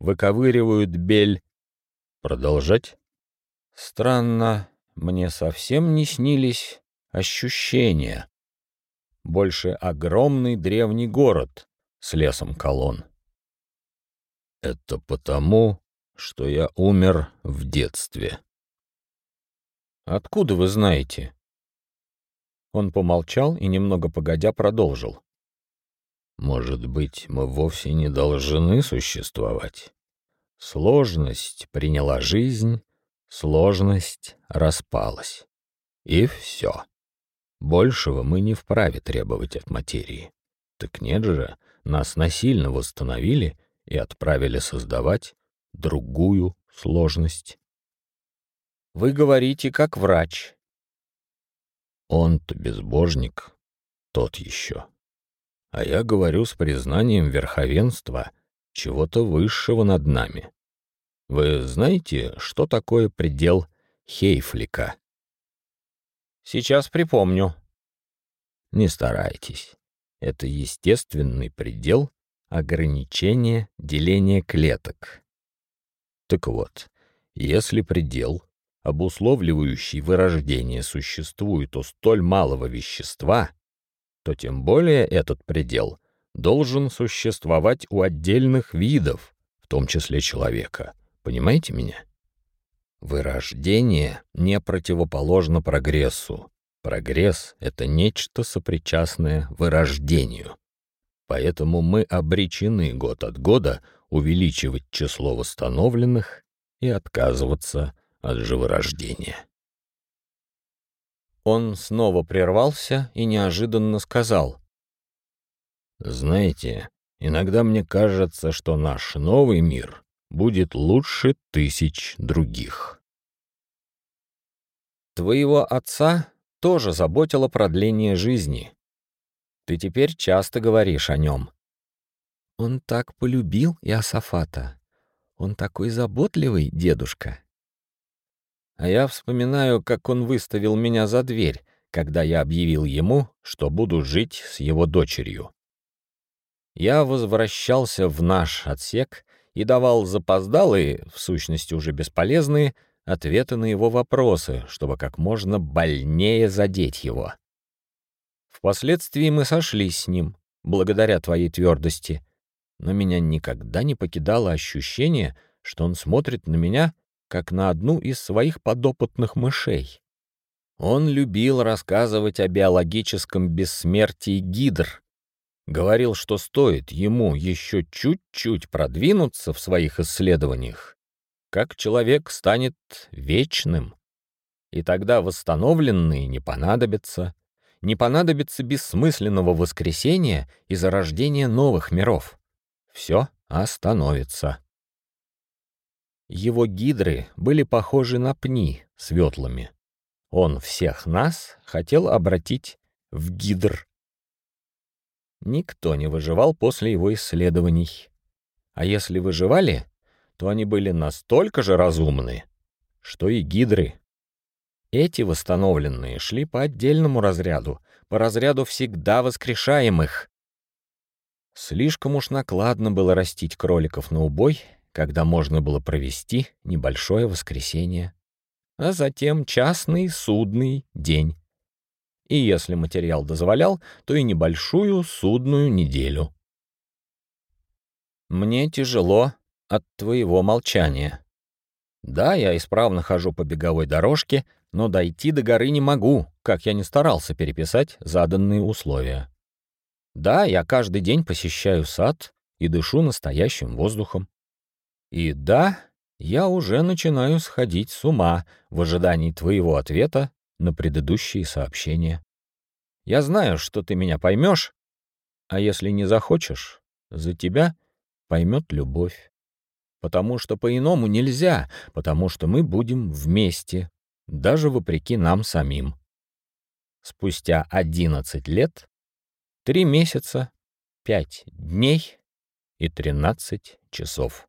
выковыривают бель. Продолжать? Странно, мне совсем не снились ощущения. Больше огромный древний город с лесом колонн. Это потому, что я умер в детстве. Откуда вы знаете? Он помолчал и немного погодя продолжил. «Может быть, мы вовсе не должны существовать? Сложность приняла жизнь, сложность распалась. И все. Большего мы не вправе требовать от материи. Так нет же, нас насильно восстановили и отправили создавать другую сложность. Вы говорите как врач, он-то безбожник, тот еще. А я говорю с признанием верховенства чего-то высшего над нами. Вы знаете, что такое предел Хейфлика? Сейчас припомню. Не старайтесь. Это естественный предел ограничения деления клеток. Так вот, если предел обусловливающий вырождение, существует у столь малого вещества, то тем более этот предел должен существовать у отдельных видов, в том числе человека. Понимаете меня? Вырождение не противоположно прогрессу. Прогресс — это нечто сопричастное вырождению. Поэтому мы обречены год от года увеличивать число восстановленных и отказываться от живорождения. Он снова прервался и неожиданно сказал. «Знаете, иногда мне кажется, что наш новый мир будет лучше тысяч других». «Твоего отца тоже заботило продление жизни. Ты теперь часто говоришь о нем». «Он так полюбил Иосафата. Он такой заботливый, дедушка», а я вспоминаю, как он выставил меня за дверь, когда я объявил ему, что буду жить с его дочерью. Я возвращался в наш отсек и давал запоздалые, в сущности уже бесполезные, ответы на его вопросы, чтобы как можно больнее задеть его. Впоследствии мы сошлись с ним, благодаря твоей твердости, но меня никогда не покидало ощущение, что он смотрит на меня как на одну из своих подопытных мышей. Он любил рассказывать о биологическом бессмертии гидр. Говорил, что стоит ему еще чуть-чуть продвинуться в своих исследованиях, как человек станет вечным. И тогда восстановленные не понадобятся, не понадобится бессмысленного воскресения и зарождения новых миров. Все остановится. Его гидры были похожи на пни светлыми. Он всех нас хотел обратить в гидр. Никто не выживал после его исследований. А если выживали, то они были настолько же разумны, что и гидры эти восстановленные шли по отдельному разряду, по разряду всегда воскрешаемых. Слишком уж накладно было растить кроликов на убой, когда можно было провести небольшое воскресенье, а затем частный судный день. И если материал дозволял, то и небольшую судную неделю. Мне тяжело от твоего молчания. Да, я исправно хожу по беговой дорожке, но дойти до горы не могу, как я не старался переписать заданные условия. Да, я каждый день посещаю сад и дышу настоящим воздухом. И да, я уже начинаю сходить с ума в ожидании твоего ответа на предыдущие сообщения. Я знаю, что ты меня поймешь, а если не захочешь, за тебя поймет любовь. Потому что по-иному нельзя, потому что мы будем вместе, даже вопреки нам самим. Спустя 11 лет, 3 месяца, 5 дней и 13 часов.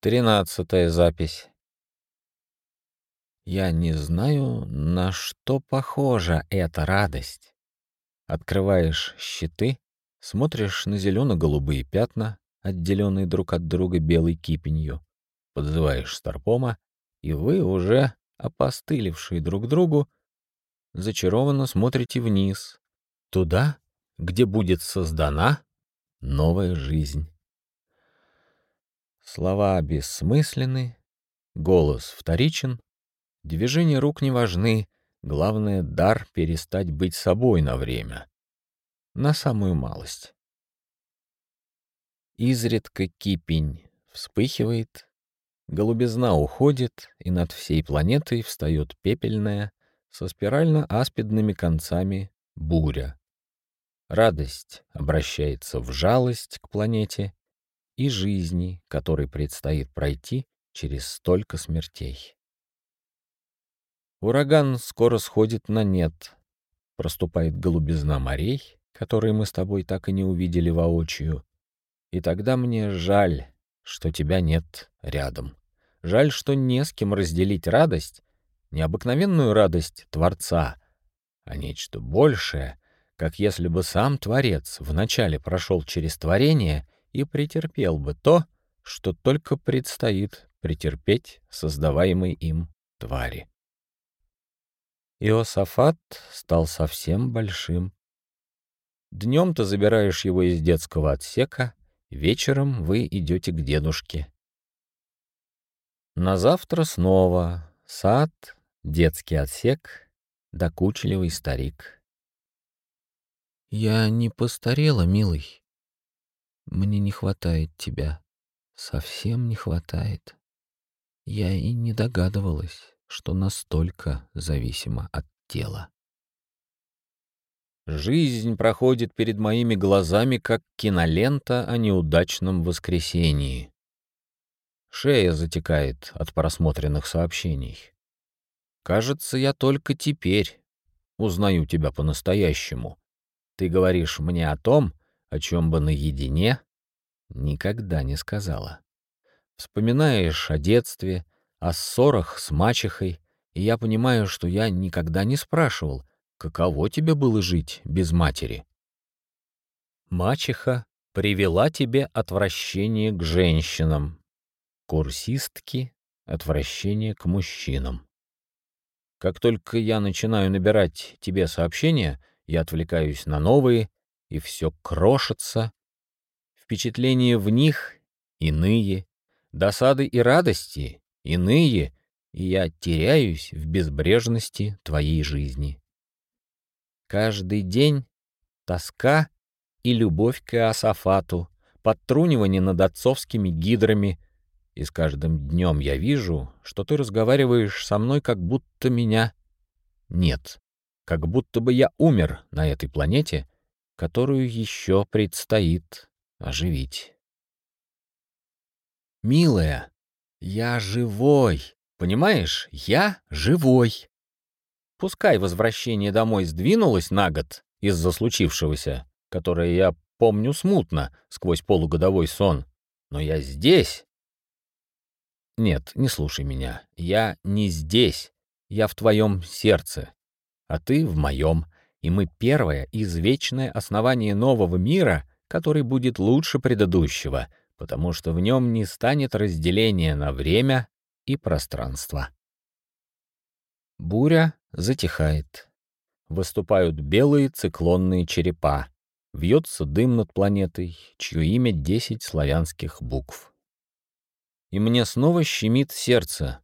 Тринадцатая запись. Я не знаю, на что похожа эта радость. Открываешь щиты, смотришь на зелено-голубые пятна, отделенные друг от друга белой кипенью, подзываешь Старпома и вы, уже опостылевшие друг другу, зачарованно смотрите вниз, туда, где будет создана новая жизнь. Слова бессмысленны, голос вторичен, движения рук не важны, главное — дар перестать быть собой на время, на самую малость. Изредка кипень вспыхивает, Голубизна уходит, и над всей планетой встает пепельная, со спирально-аспидными концами, буря. Радость обращается в жалость к планете и жизни, которой предстоит пройти через столько смертей. Ураган скоро сходит на нет. Проступает голубизна морей, которые мы с тобой так и не увидели воочию. И тогда мне жаль, что тебя нет рядом. Жаль, что не с кем разделить радость, необыкновенную радость Творца, а нечто большее, как если бы сам Творец вначале прошел через творение и претерпел бы то, что только предстоит претерпеть создаваемой им твари. Иосафат стал совсем большим. Днем ты забираешь его из детского отсека, Вечером вы идете к дедушке. На завтра снова сад, детский отсек, докучливый старик. Я не постарела, милый. Мне не хватает тебя. Совсем не хватает. Я и не догадывалась, что настолько зависима от тела. Жизнь проходит перед моими глазами, как кинолента о неудачном воскресении. Шея затекает от просмотренных сообщений. Кажется, я только теперь узнаю тебя по-настоящему. Ты говоришь мне о том, о чем бы наедине никогда не сказала. Вспоминаешь о детстве, о ссорах с мачехой, и я понимаю, что я никогда не спрашивал, Каково тебе было жить без матери? Мачеха привела тебе отвращение к женщинам, курсистки — отвращение к мужчинам. Как только я начинаю набирать тебе сообщения, я отвлекаюсь на новые, и все крошится. Впечатления в них иные, досады и радости иные, и я теряюсь в безбрежности твоей жизни. Каждый день тоска и любовь к Иосафату, подтрунивание над отцовскими гидрами, и с каждым днем я вижу, что ты разговариваешь со мной, как будто меня нет, как будто бы я умер на этой планете, которую еще предстоит оживить. Милая, я живой, понимаешь? Я живой. Пускай возвращение домой сдвинулось на год из-за случившегося, которое я помню смутно сквозь полугодовой сон, но я здесь. Нет, не слушай меня. Я не здесь. Я в твоем сердце, а ты в моем, и мы первое извечное основание нового мира, который будет лучше предыдущего, потому что в нем не станет разделения на время и пространство. Буря затихает. Выступают белые циклонные черепа. Вьется дым над планетой, чье имя десять славянских букв. И мне снова щемит сердце.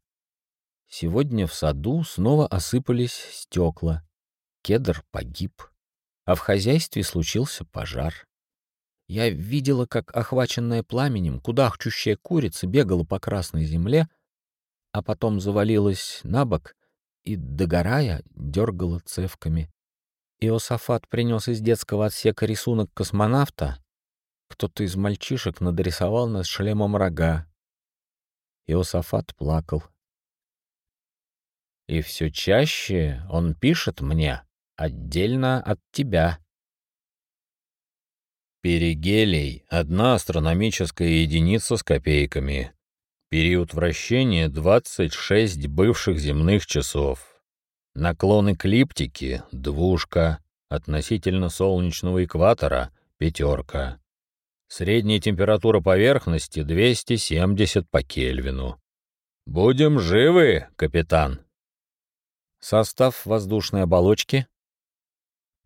Сегодня в саду снова осыпались стекла. Кедр погиб, а в хозяйстве случился пожар. Я видела, как охваченная пламенем кудахчущая курица бегала по красной земле, а потом завалилась на бок и, догорая, дергала цевками. Иосафат принес из детского отсека рисунок космонавта. Кто-то из мальчишек надрисовал над шлемом рога. Иосафат плакал. И все чаще он пишет мне отдельно от тебя. Перигелий — одна астрономическая единица с копейками. Период вращения — 26 бывших земных часов. Наклон эклиптики — двушка. Относительно солнечного экватора — пятерка. Средняя температура поверхности — 270 по Кельвину. Будем живы, капитан. Состав воздушной оболочки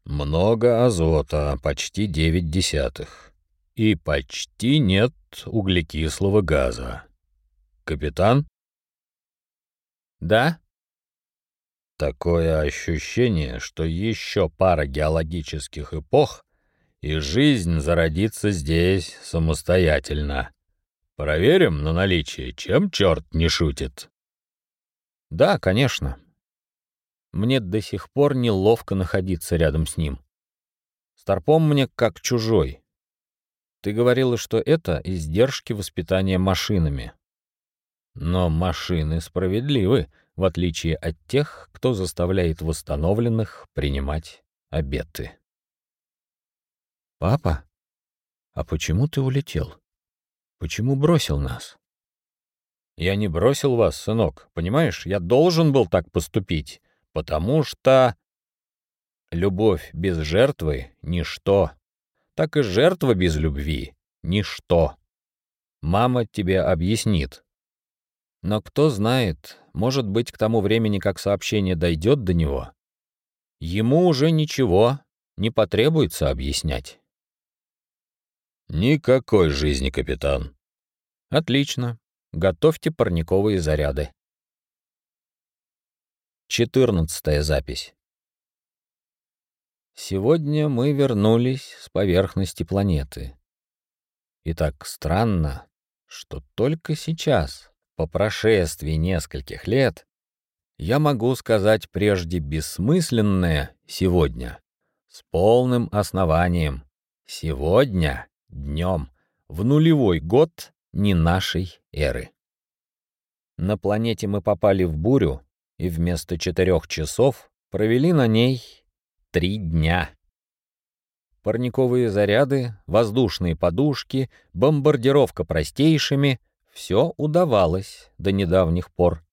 много азота, почти 9 десятых. И почти нет углекислого газа. Капитан? Да? Такое ощущение, что еще пара геологических эпох, и жизнь зародится здесь самостоятельно. Проверим на наличие, чем черт не шутит. Да, конечно. Мне до сих пор неловко находиться рядом с ним. Старпом мне как чужой. Ты говорила, что это издержки воспитания машинами. Но машины справедливы, в отличие от тех, кто заставляет восстановленных принимать обеты. «Папа, а почему ты улетел? Почему бросил нас?» «Я не бросил вас, сынок. Понимаешь, я должен был так поступить потому что любовь без жертвы — ничто, так и жертва без любви — ничто. Мама тебе объяснит. Но кто знает, может быть, к тому времени, как сообщение дойдет до него, ему уже ничего не потребуется объяснять. Никакой жизни, капитан. Отлично. Готовьте парниковые заряды. Четырнадцатая запись. Сегодня мы вернулись с поверхности планеты. И так странно, что только сейчас, по прошествии нескольких лет, я могу сказать прежде бессмысленное «сегодня» с полным основанием. Сегодня, днем, в нулевой год не нашей эры. На планете мы попали в бурю, и вместо четырех часов провели на ней три дня. Парниковые заряды, воздушные подушки, бомбардировка простейшими — все удавалось до недавних пор.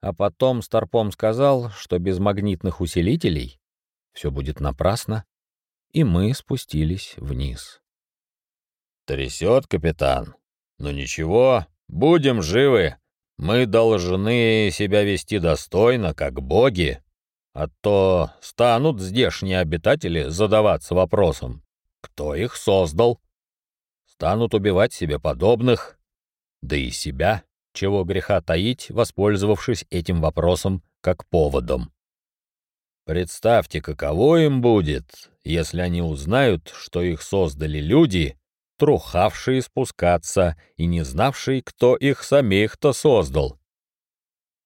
А потом Старпом сказал, что без магнитных усилителей все будет напрасно, и мы спустились вниз. «Трясет, капитан. Но ничего, будем живы», мы должны себя вести достойно, как боги, а то станут здешние обитатели задаваться вопросом, кто их создал. Станут убивать себе подобных, да и себя. Чего греха таить, воспользовавшись этим вопросом как поводом. Представьте, каково им будет, если они узнают, что их создали люди, трухавшие спускаться и не знавшие, кто их самих-то создал.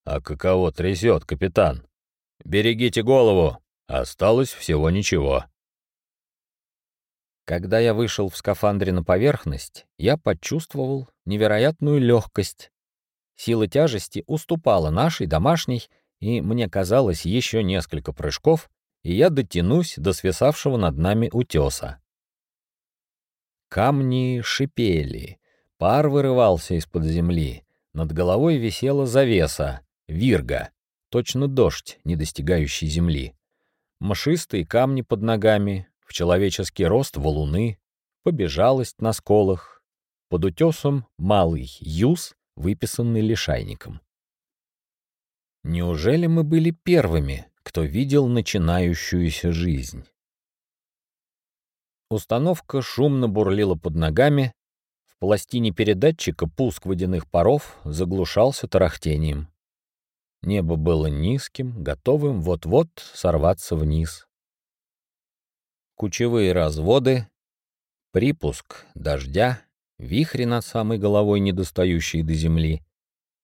А каково трясет, капитан? Берегите голову, осталось всего ничего. Когда я вышел в скафандре на поверхность, я почувствовал невероятную легкость. Сила тяжести уступала нашей домашней, и мне казалось еще несколько прыжков, и я дотянусь до свисавшего над нами утеса. Камни шипели, пар вырывался из-под земли, над головой висела завеса, вирга, точно дождь, не достигающий земли. Мшистые камни под ногами, в человеческий рост валуны, побежалость на сколах, под утесом малый юз, выписанный лишайником. Неужели мы были первыми, кто видел начинающуюся жизнь? Установка шумно бурлила под ногами, в пластине передатчика пуск водяных паров заглушался тарахтением. Небо было низким, готовым вот-вот сорваться вниз кучевые разводы, припуск дождя, вихри над самой головой, не достающие до земли.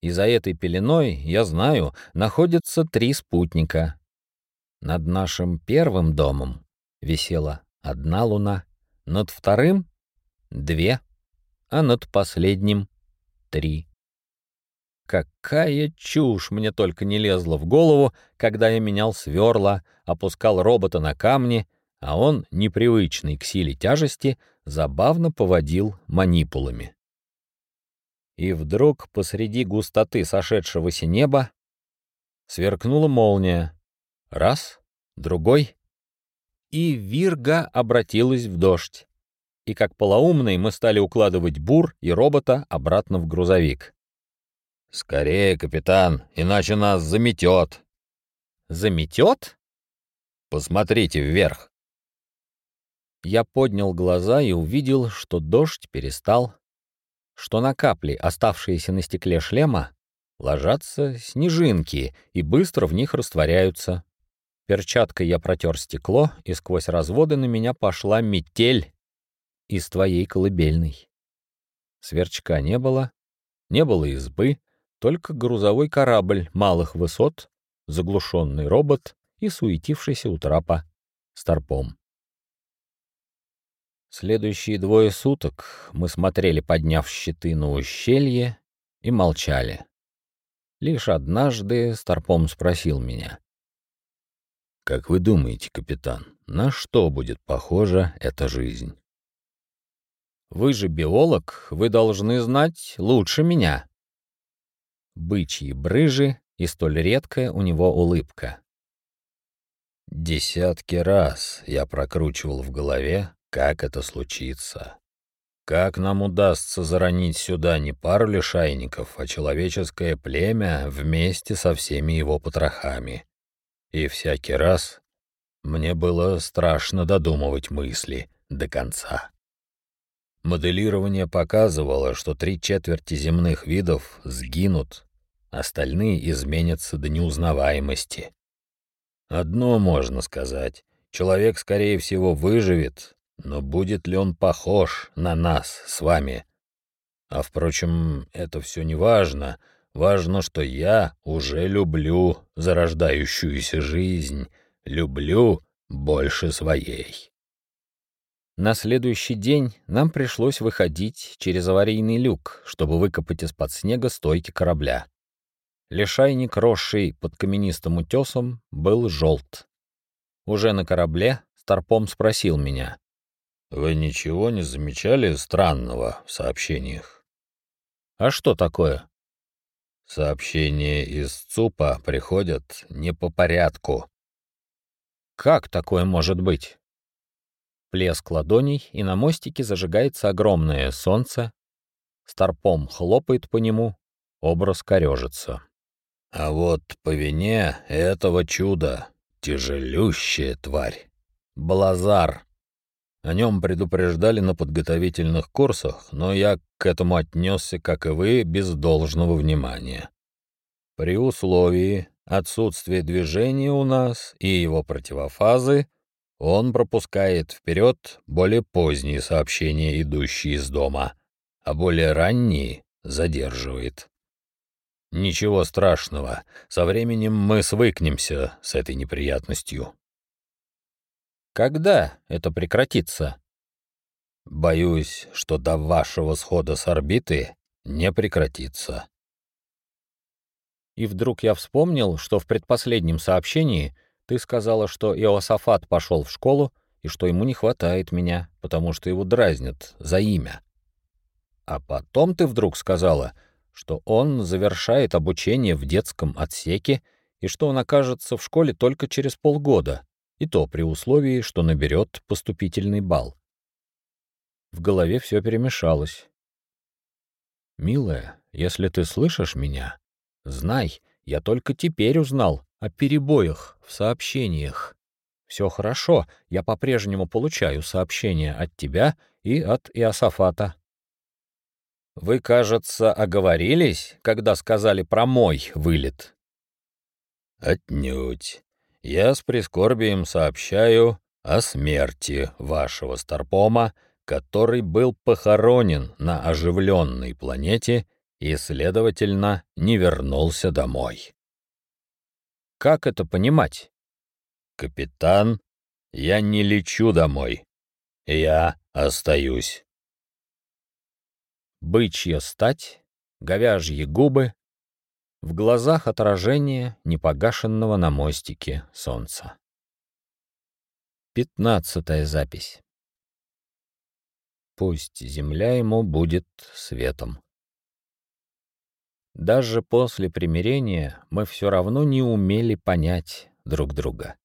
И за этой пеленой, я знаю, находятся три спутника. Над нашим первым домом висела одна луна, над вторым — две, а над последним — три. Какая чушь мне только не лезла в голову, когда я менял сверла, опускал робота на камни — а он, непривычный к силе тяжести, забавно поводил манипулами. И вдруг посреди густоты сошедшегося неба сверкнула молния. Раз, другой, и вирга обратилась в дождь. И как полоумные мы стали укладывать бур и робота обратно в грузовик. «Скорее, капитан, иначе нас заметет». «Заметет?» «Посмотрите вверх». Я поднял глаза и увидел, что дождь перестал, что на капли, оставшиеся на стекле шлема, ложатся снежинки и быстро в них растворяются. Перчаткой я протер стекло, и сквозь разводы на меня пошла метель из твоей колыбельной. Сверчка не было, не было избы, только грузовой корабль малых высот, заглушенный робот и суетившийся у трапа старпом. Следующие двое суток мы смотрели, подняв щиты на ущелье, и молчали. Лишь однажды Старпом спросил меня. «Как вы думаете, капитан, на что будет похожа эта жизнь?» «Вы же биолог, вы должны знать лучше меня». Бычьи брыжи и столь редкая у него улыбка. Десятки раз я прокручивал в голове, как это случится? Как нам удастся заронить сюда не пару лишайников, а человеческое племя вместе со всеми его потрохами? И всякий раз мне было страшно додумывать мысли до конца. Моделирование показывало, что три четверти земных видов сгинут, остальные изменятся до неузнаваемости. Одно можно сказать. Человек, скорее всего, выживет, но будет ли он похож на нас с вами? А, впрочем, это все не важно. Важно, что я уже люблю зарождающуюся жизнь, люблю больше своей. На следующий день нам пришлось выходить через аварийный люк, чтобы выкопать из-под снега стойки корабля. Лишайник, росший под каменистым утесом, был желт. Уже на корабле Старпом спросил меня. Вы ничего не замечали странного в сообщениях? А что такое? Сообщения из ЦУПа приходят не по порядку. Как такое может быть? Плеск ладоней, и на мостике зажигается огромное солнце. Старпом хлопает по нему, образ корежится. А вот по вине этого чуда тяжелющая тварь. Блазар О нем предупреждали на подготовительных курсах, но я к этому отнесся, как и вы, без должного внимания. При условии отсутствия движения у нас и его противофазы он пропускает вперед более поздние сообщения, идущие из дома, а более ранние задерживает. Ничего страшного, со временем мы свыкнемся с этой неприятностью. Когда это прекратится? Боюсь, что до вашего схода с орбиты не прекратится. И вдруг я вспомнил, что в предпоследнем сообщении ты сказала, что Иосафат пошел в школу и что ему не хватает меня, потому что его дразнят за имя. А потом ты вдруг сказала, что он завершает обучение в детском отсеке и что он окажется в школе только через полгода и то при условии, что наберет поступительный балл. В голове все перемешалось. «Милая, если ты слышишь меня, знай, я только теперь узнал о перебоях в сообщениях. Все хорошо, я по-прежнему получаю сообщения от тебя и от Иосафата». «Вы, кажется, оговорились, когда сказали про мой вылет?» «Отнюдь я с прискорбием сообщаю о смерти вашего Старпома, который был похоронен на оживленной планете и, следовательно, не вернулся домой. Как это понимать? Капитан, я не лечу домой. Я остаюсь. Бычья стать, говяжьи губы, в глазах отражение непогашенного на мостике солнца. Пятнадцатая запись. Пусть земля ему будет светом. Даже после примирения мы все равно не умели понять друг друга.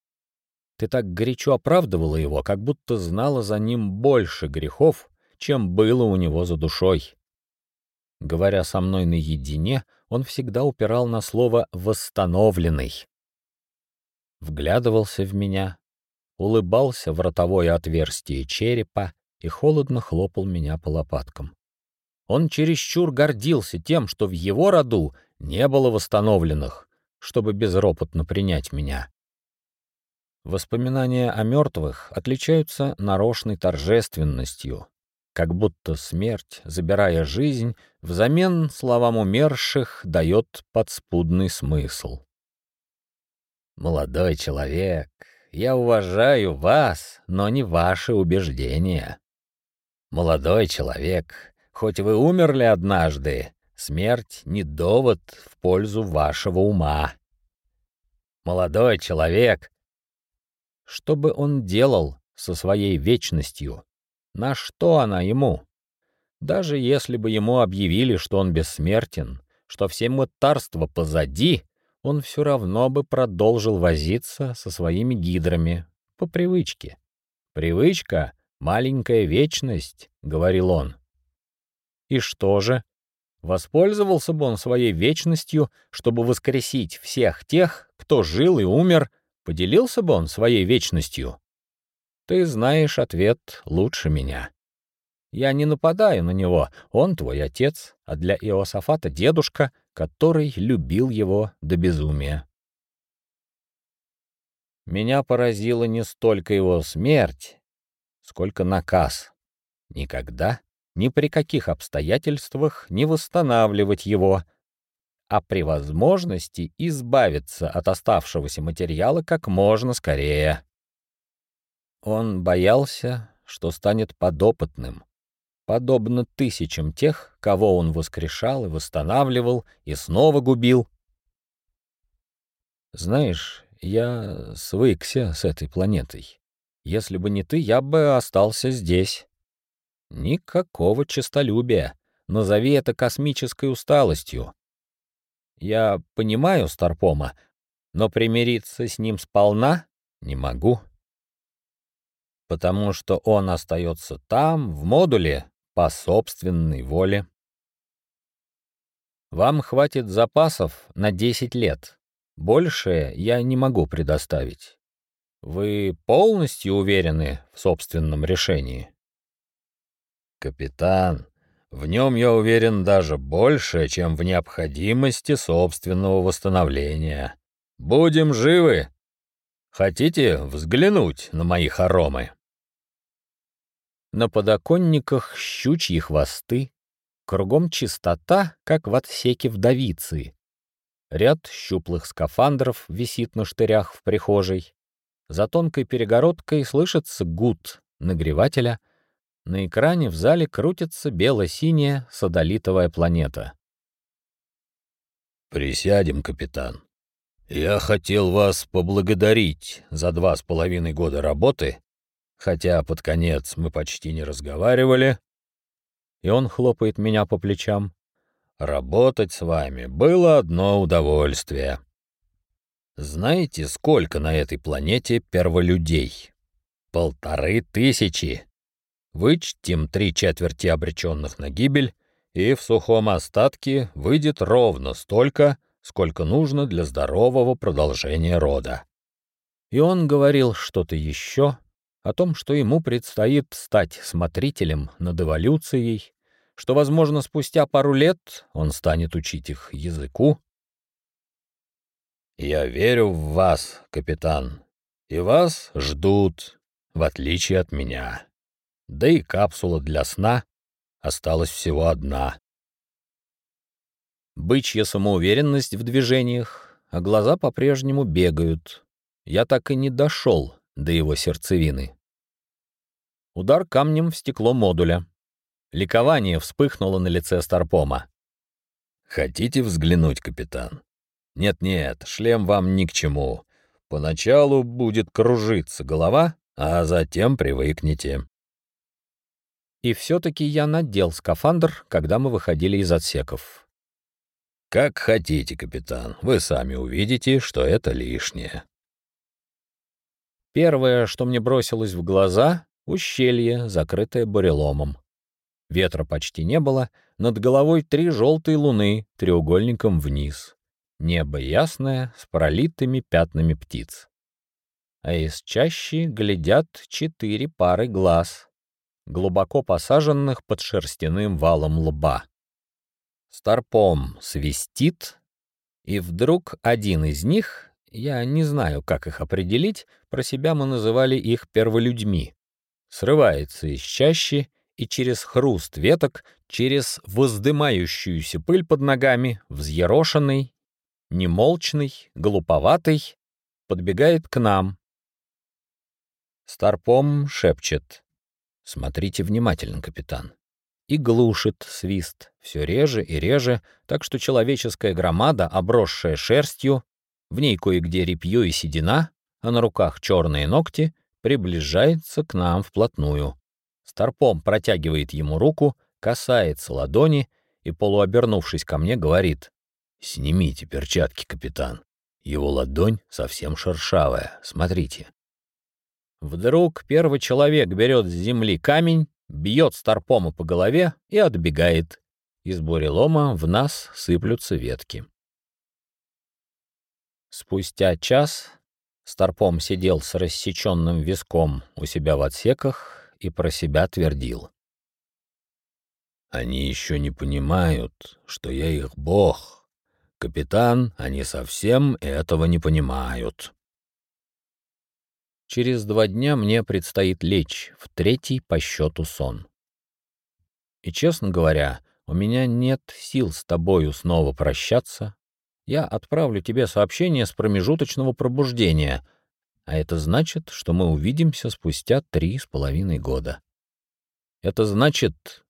Ты так горячо оправдывала его, как будто знала за ним больше грехов, чем было у него за душой. Говоря со мной наедине, он всегда упирал на слово «восстановленный». Вглядывался в меня, улыбался в ротовое отверстие черепа и холодно хлопал меня по лопаткам. Он чересчур гордился тем, что в его роду не было восстановленных, чтобы безропотно принять меня. Воспоминания о мертвых отличаются нарочной торжественностью, как будто смерть, забирая жизнь, взамен словам умерших дает подспудный смысл. «Молодой человек, я уважаю вас, но не ваши убеждения. Молодой человек, хоть вы умерли однажды, смерть не довод в пользу вашего ума. Молодой человек, что бы он делал со своей вечностью, на что она ему? Даже если бы ему объявили, что он бессмертен, что все мытарства позади, он все равно бы продолжил возиться со своими гидрами по привычке. «Привычка — маленькая вечность», — говорил он. И что же? Воспользовался бы он своей вечностью, чтобы воскресить всех тех, кто жил и умер, поделился бы он своей вечностью? Ты знаешь ответ лучше меня. Я не нападаю на него, он твой отец, а для Иосафата дедушка, который любил его до безумия. Меня поразила не столько его смерть, сколько наказ. Никогда, ни при каких обстоятельствах не восстанавливать его, а при возможности избавиться от оставшегося материала как можно скорее. Он боялся, что станет подопытным, подобно тысячам тех, кого он воскрешал и восстанавливал, и снова губил. Знаешь, я свыкся с этой планетой. Если бы не ты, я бы остался здесь. Никакого честолюбия. Назови это космической усталостью. Я понимаю Старпома, но примириться с ним сполна не могу потому что он остается там, в модуле, по собственной воле. Вам хватит запасов на 10 лет. Большее я не могу предоставить. Вы полностью уверены в собственном решении? Капитан, в нем я уверен даже больше, чем в необходимости собственного восстановления. Будем живы. Хотите взглянуть на мои хоромы? На подоконниках щучьи хвосты, кругом чистота, как в отсеке вдовицы. Ряд щуплых скафандров висит на штырях в прихожей. За тонкой перегородкой слышится гуд нагревателя. На экране в зале крутится бело-синяя садолитовая планета. «Присядем, капитан. Я хотел вас поблагодарить за два с половиной года работы, хотя под конец мы почти не разговаривали». И он хлопает меня по плечам. «Работать с вами было одно удовольствие». Знаете, сколько на этой планете перволюдей? Полторы тысячи. Вычтем три четверти обреченных на гибель, и в сухом остатке выйдет ровно столько, сколько нужно для здорового продолжения рода. И он говорил что-то еще о том, что ему предстоит стать смотрителем над эволюцией, что, возможно, спустя пару лет он станет учить их языку, «Я верю в вас, капитан, и вас ждут, в отличие от меня. Да и капсула для сна осталась всего одна». Бычья самоуверенность в движениях, а глаза по-прежнему бегают. Я так и не дошел до его сердцевины. Удар камнем в стекло модуля. Ликование вспыхнуло на лице Старпома. «Хотите взглянуть, капитан?» Нет-нет, шлем вам ни к чему. Поначалу будет кружиться голова, а затем привыкнете. И все-таки я надел скафандр, когда мы выходили из отсеков. Как хотите, капитан, вы сами увидите, что это лишнее. Первое, что мне бросилось в глаза — ущелье, закрытое буреломом. Ветра почти не было, над головой три желтые луны треугольником вниз. Небо ясное, с пролитыми пятнами птиц. А из чащи глядят четыре пары глаз, глубоко посаженных под шерстяным валом лба. Старпом свистит, и вдруг один из них, я не знаю, как их определить, про себя мы называли их перволюдьми, срывается из чащи и через хруст веток, через воздымающуюся пыль под ногами, взъерошенный, немолчный, глуповатый, подбегает к нам. Старпом шепчет. «Смотрите внимательно, капитан». И глушит свист все реже и реже, так что человеческая громада, обросшая шерстью, в ней кое-где репье и седина, а на руках черные ногти, приближается к нам вплотную. Старпом протягивает ему руку, касается ладони и, полуобернувшись ко мне, говорит «Снимите перчатки, капитан. Его ладонь совсем шершавая. Смотрите». Вдруг первый человек берет с земли камень, бьет старпома по голове и отбегает. Из бурелома в нас сыплются ветки. Спустя час Старпом сидел с рассеченным виском у себя в отсеках и про себя твердил. «Они еще не понимают, что я их бог, Капитан, они совсем этого не понимают. Через два дня мне предстоит лечь в третий по счету сон. И, честно говоря, у меня нет сил с тобою снова прощаться. Я отправлю тебе сообщение с промежуточного пробуждения, а это значит, что мы увидимся спустя три с половиной года. Это значит,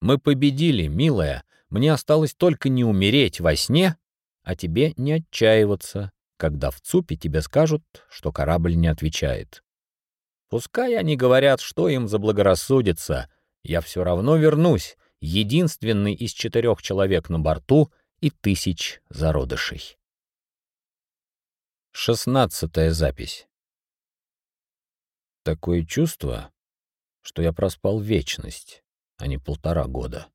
мы победили, милая, мне осталось только не умереть во сне, а тебе не отчаиваться, когда в ЦУПе тебе скажут, что корабль не отвечает. Пускай они говорят, что им заблагорассудится, я все равно вернусь, единственный из четырех человек на борту и тысяч зародышей. Шестнадцатая запись. Такое чувство, что я проспал вечность, а не полтора года.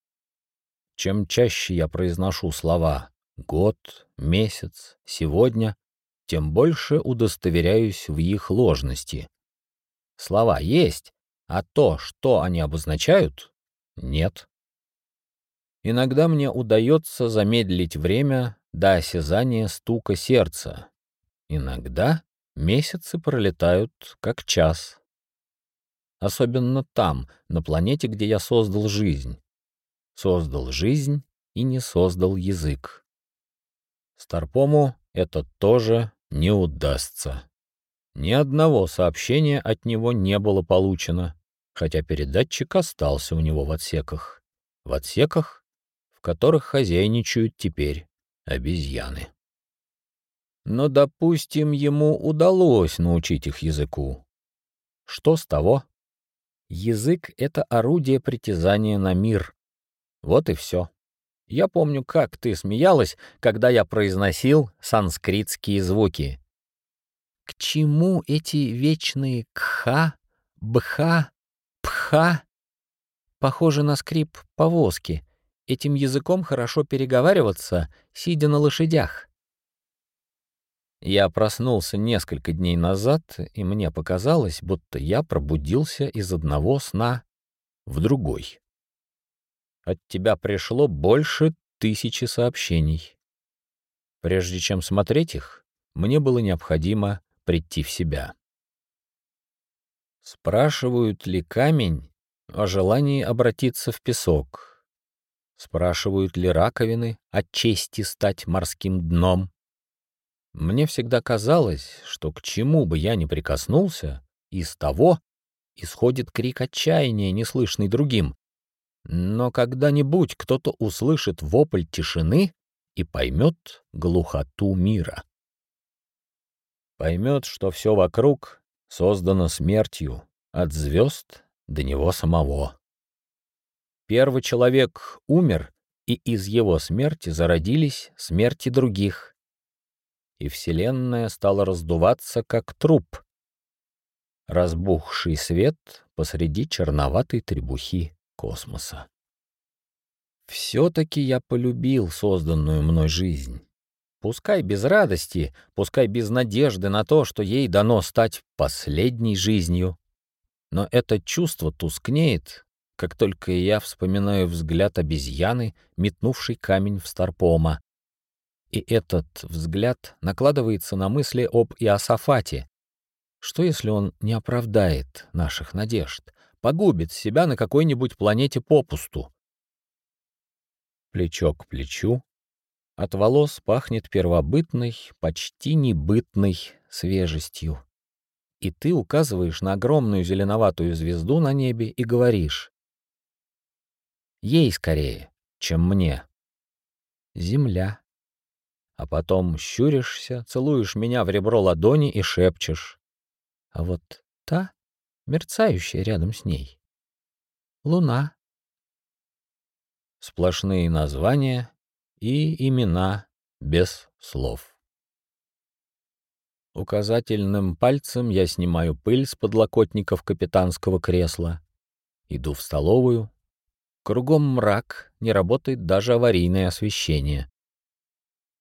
Чем чаще я произношу слова «год», «месяц», «сегодня», тем больше удостоверяюсь в их ложности. Слова есть, а то, что они обозначают, нет. Иногда мне удается замедлить время до осязания стука сердца. Иногда месяцы пролетают как час. Особенно там, на планете, где я создал жизнь. Создал жизнь и не создал язык. Старпому это тоже не удастся. Ни одного сообщения от него не было получено, хотя передатчик остался у него в отсеках. В отсеках, в которых хозяйничают теперь обезьяны. Но, допустим, ему удалось научить их языку. Что с того? Язык — это орудие притязания на мир. Вот и все. Я помню, как ты смеялась, когда я произносил санскритские звуки. К чему эти вечные кха, бха, пха? Похоже на скрип повозки. Этим языком хорошо переговариваться, сидя на лошадях. Я проснулся несколько дней назад, и мне показалось, будто я пробудился из одного сна в другой. От тебя пришло больше тысячи сообщений. Прежде чем смотреть их, мне было необходимо прийти в себя. Спрашивают ли камень о желании обратиться в песок? Спрашивают ли раковины о чести стать морским дном? Мне всегда казалось, что к чему бы я ни прикоснулся, из того исходит крик отчаяния, неслышный другим. Но когда-нибудь кто-то услышит вопль тишины и поймет глухоту мира. Поймет, что все вокруг создано смертью, от звезд до него самого. Первый человек умер, и из его смерти зародились смерти других. И Вселенная стала раздуваться, как труп. Разбухший свет посреди черноватой требухи космоса. Все-таки я полюбил созданную мной жизнь. Пускай без радости, пускай без надежды на то, что ей дано стать последней жизнью. Но это чувство тускнеет, как только я вспоминаю взгляд обезьяны, метнувшей камень в Старпома. И этот взгляд накладывается на мысли об Иосафате. Что если он не оправдает наших надежд, погубит себя на какой-нибудь планете попусту. Плечо к плечу. От волос пахнет первобытной, почти небытной свежестью. И ты указываешь на огромную зеленоватую звезду на небе и говоришь. Ей скорее, чем мне. Земля. А потом щуришься, целуешь меня в ребро ладони и шепчешь. А вот та мерцающая рядом с ней. Луна. Сплошные названия и имена без слов. Указательным пальцем я снимаю пыль с подлокотников капитанского кресла. Иду в столовую. Кругом мрак, не работает даже аварийное освещение.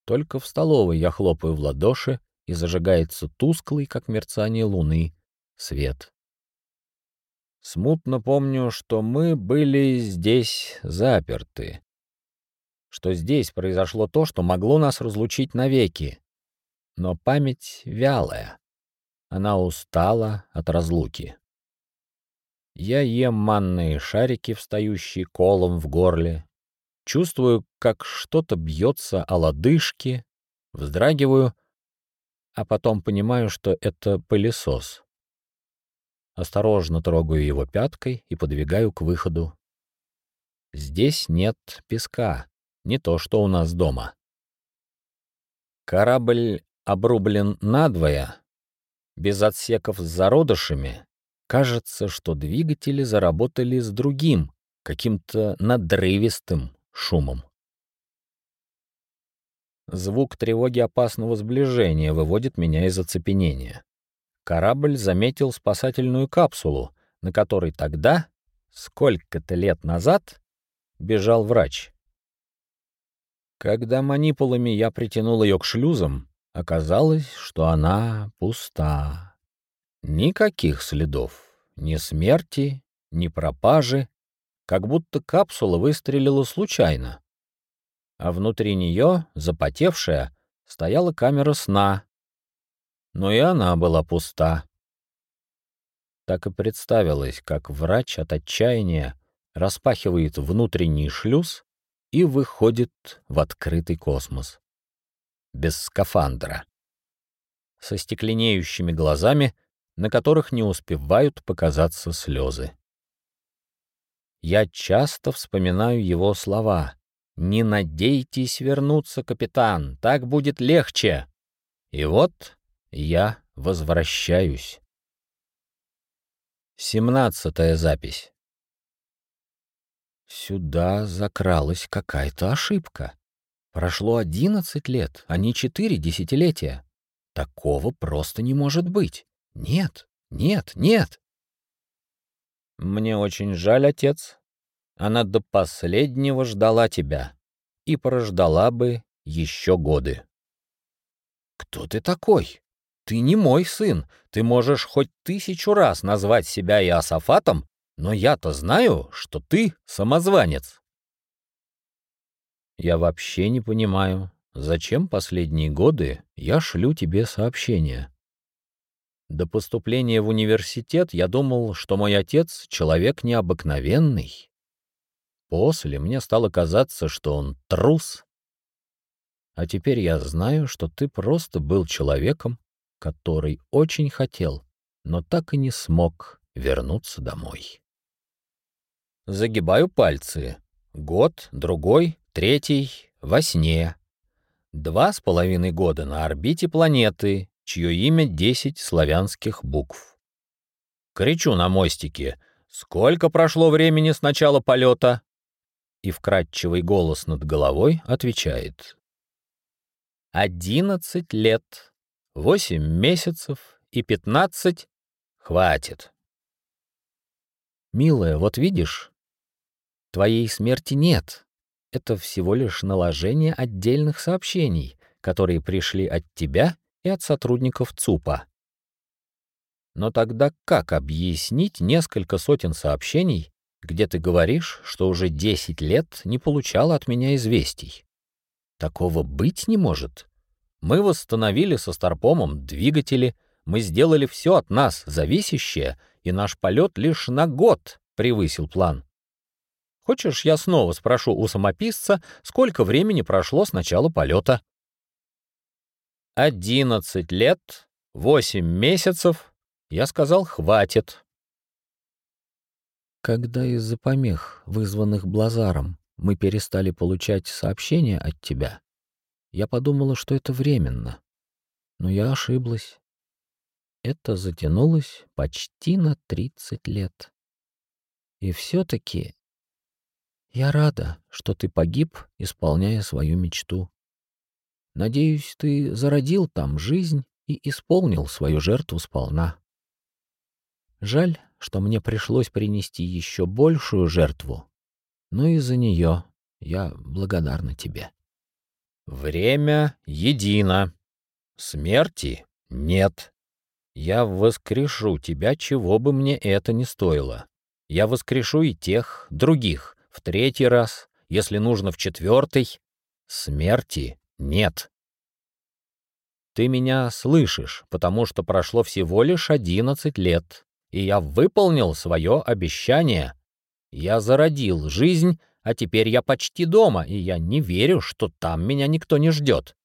Только в столовой я хлопаю в ладоши, и зажигается тусклый, как мерцание луны, свет. Смутно помню, что мы были здесь заперты. Что здесь произошло то, что могло нас разлучить навеки. Но память вялая. Она устала от разлуки. Я ем манные шарики, встающие колом в горле. Чувствую, как что-то бьется о лодыжки, вздрагиваю, а потом понимаю, что это пылесос. Осторожно трогаю его пяткой и подвигаю к выходу. Здесь нет песка, не то что у нас дома. Корабль обрублен надвое, без отсеков с зародышами. Кажется, что двигатели заработали с другим, каким-то надрывистым шумом. Звук тревоги опасного сближения выводит меня из оцепенения корабль заметил спасательную капсулу, на которой тогда, сколько-то лет назад, бежал врач. Когда манипулами я притянул ее к шлюзам, Оказалось, что она пуста. Никаких следов, ни смерти, ни пропажи, как будто капсула выстрелила случайно. А внутри нее, запотевшая, стояла камера сна. Но и она была пуста. Так и представилось, как врач от отчаяния распахивает внутренний шлюз и выходит в открытый космос. Без скафандра. Со стекленеющими глазами, на которых не успевают показаться слезы. Я часто вспоминаю его слова. «Не надейтесь вернуться, капитан, так будет легче». И вот я возвращаюсь. Семнадцатая запись. Сюда закралась какая-то ошибка. Прошло одиннадцать лет, а не четыре десятилетия. Такого просто не может быть. Нет, нет, нет. Мне очень жаль, отец. Она до последнего ждала тебя и прождала бы еще годы. Кто ты такой? Ты не мой сын. Ты можешь хоть тысячу раз назвать себя Иосафатом, но я-то знаю, что ты самозванец. Я вообще не понимаю, зачем последние годы я шлю тебе сообщения. До поступления в университет я думал, что мой отец — человек необыкновенный. После мне стало казаться, что он трус. А теперь я знаю, что ты просто был человеком, который очень хотел, но так и не смог вернуться домой. Загибаю пальцы. Год, другой, третий, во сне. Два с половиной года на орбите планеты, чье имя десять славянских букв. Кричу на мостике «Сколько прошло времени с начала полета?» И вкрадчивый голос над головой отвечает «Одиннадцать лет» восемь месяцев и пятнадцать хватит. Милая, вот видишь, твоей смерти нет. Это всего лишь наложение отдельных сообщений, которые пришли от тебя и от сотрудников ЦУПа. Но тогда как объяснить несколько сотен сообщений, где ты говоришь, что уже десять лет не получала от меня известий? Такого быть не может. Мы восстановили со Старпомом двигатели, мы сделали все от нас зависящее, и наш полет лишь на год превысил план. Хочешь, я снова спрошу у самописца, сколько времени прошло с начала полета? Одиннадцать лет, восемь месяцев. Я сказал, хватит. Когда из-за помех, вызванных Блазаром, мы перестали получать сообщения от тебя, я подумала, что это временно. Но я ошиблась. Это затянулось почти на 30 лет. И все-таки я рада, что ты погиб, исполняя свою мечту. Надеюсь, ты зародил там жизнь и исполнил свою жертву сполна. Жаль, что мне пришлось принести еще большую жертву, но из-за нее я благодарна тебе. Время едино. Смерти нет. Я воскрешу тебя, чего бы мне это ни стоило. Я воскрешу и тех, других, в третий раз, если нужно в четвертый. Смерти нет. Ты меня слышишь, потому что прошло всего лишь одиннадцать лет, и я выполнил свое обещание. Я зародил жизнь, а теперь я почти дома, и я не верю, что там меня никто не ждет.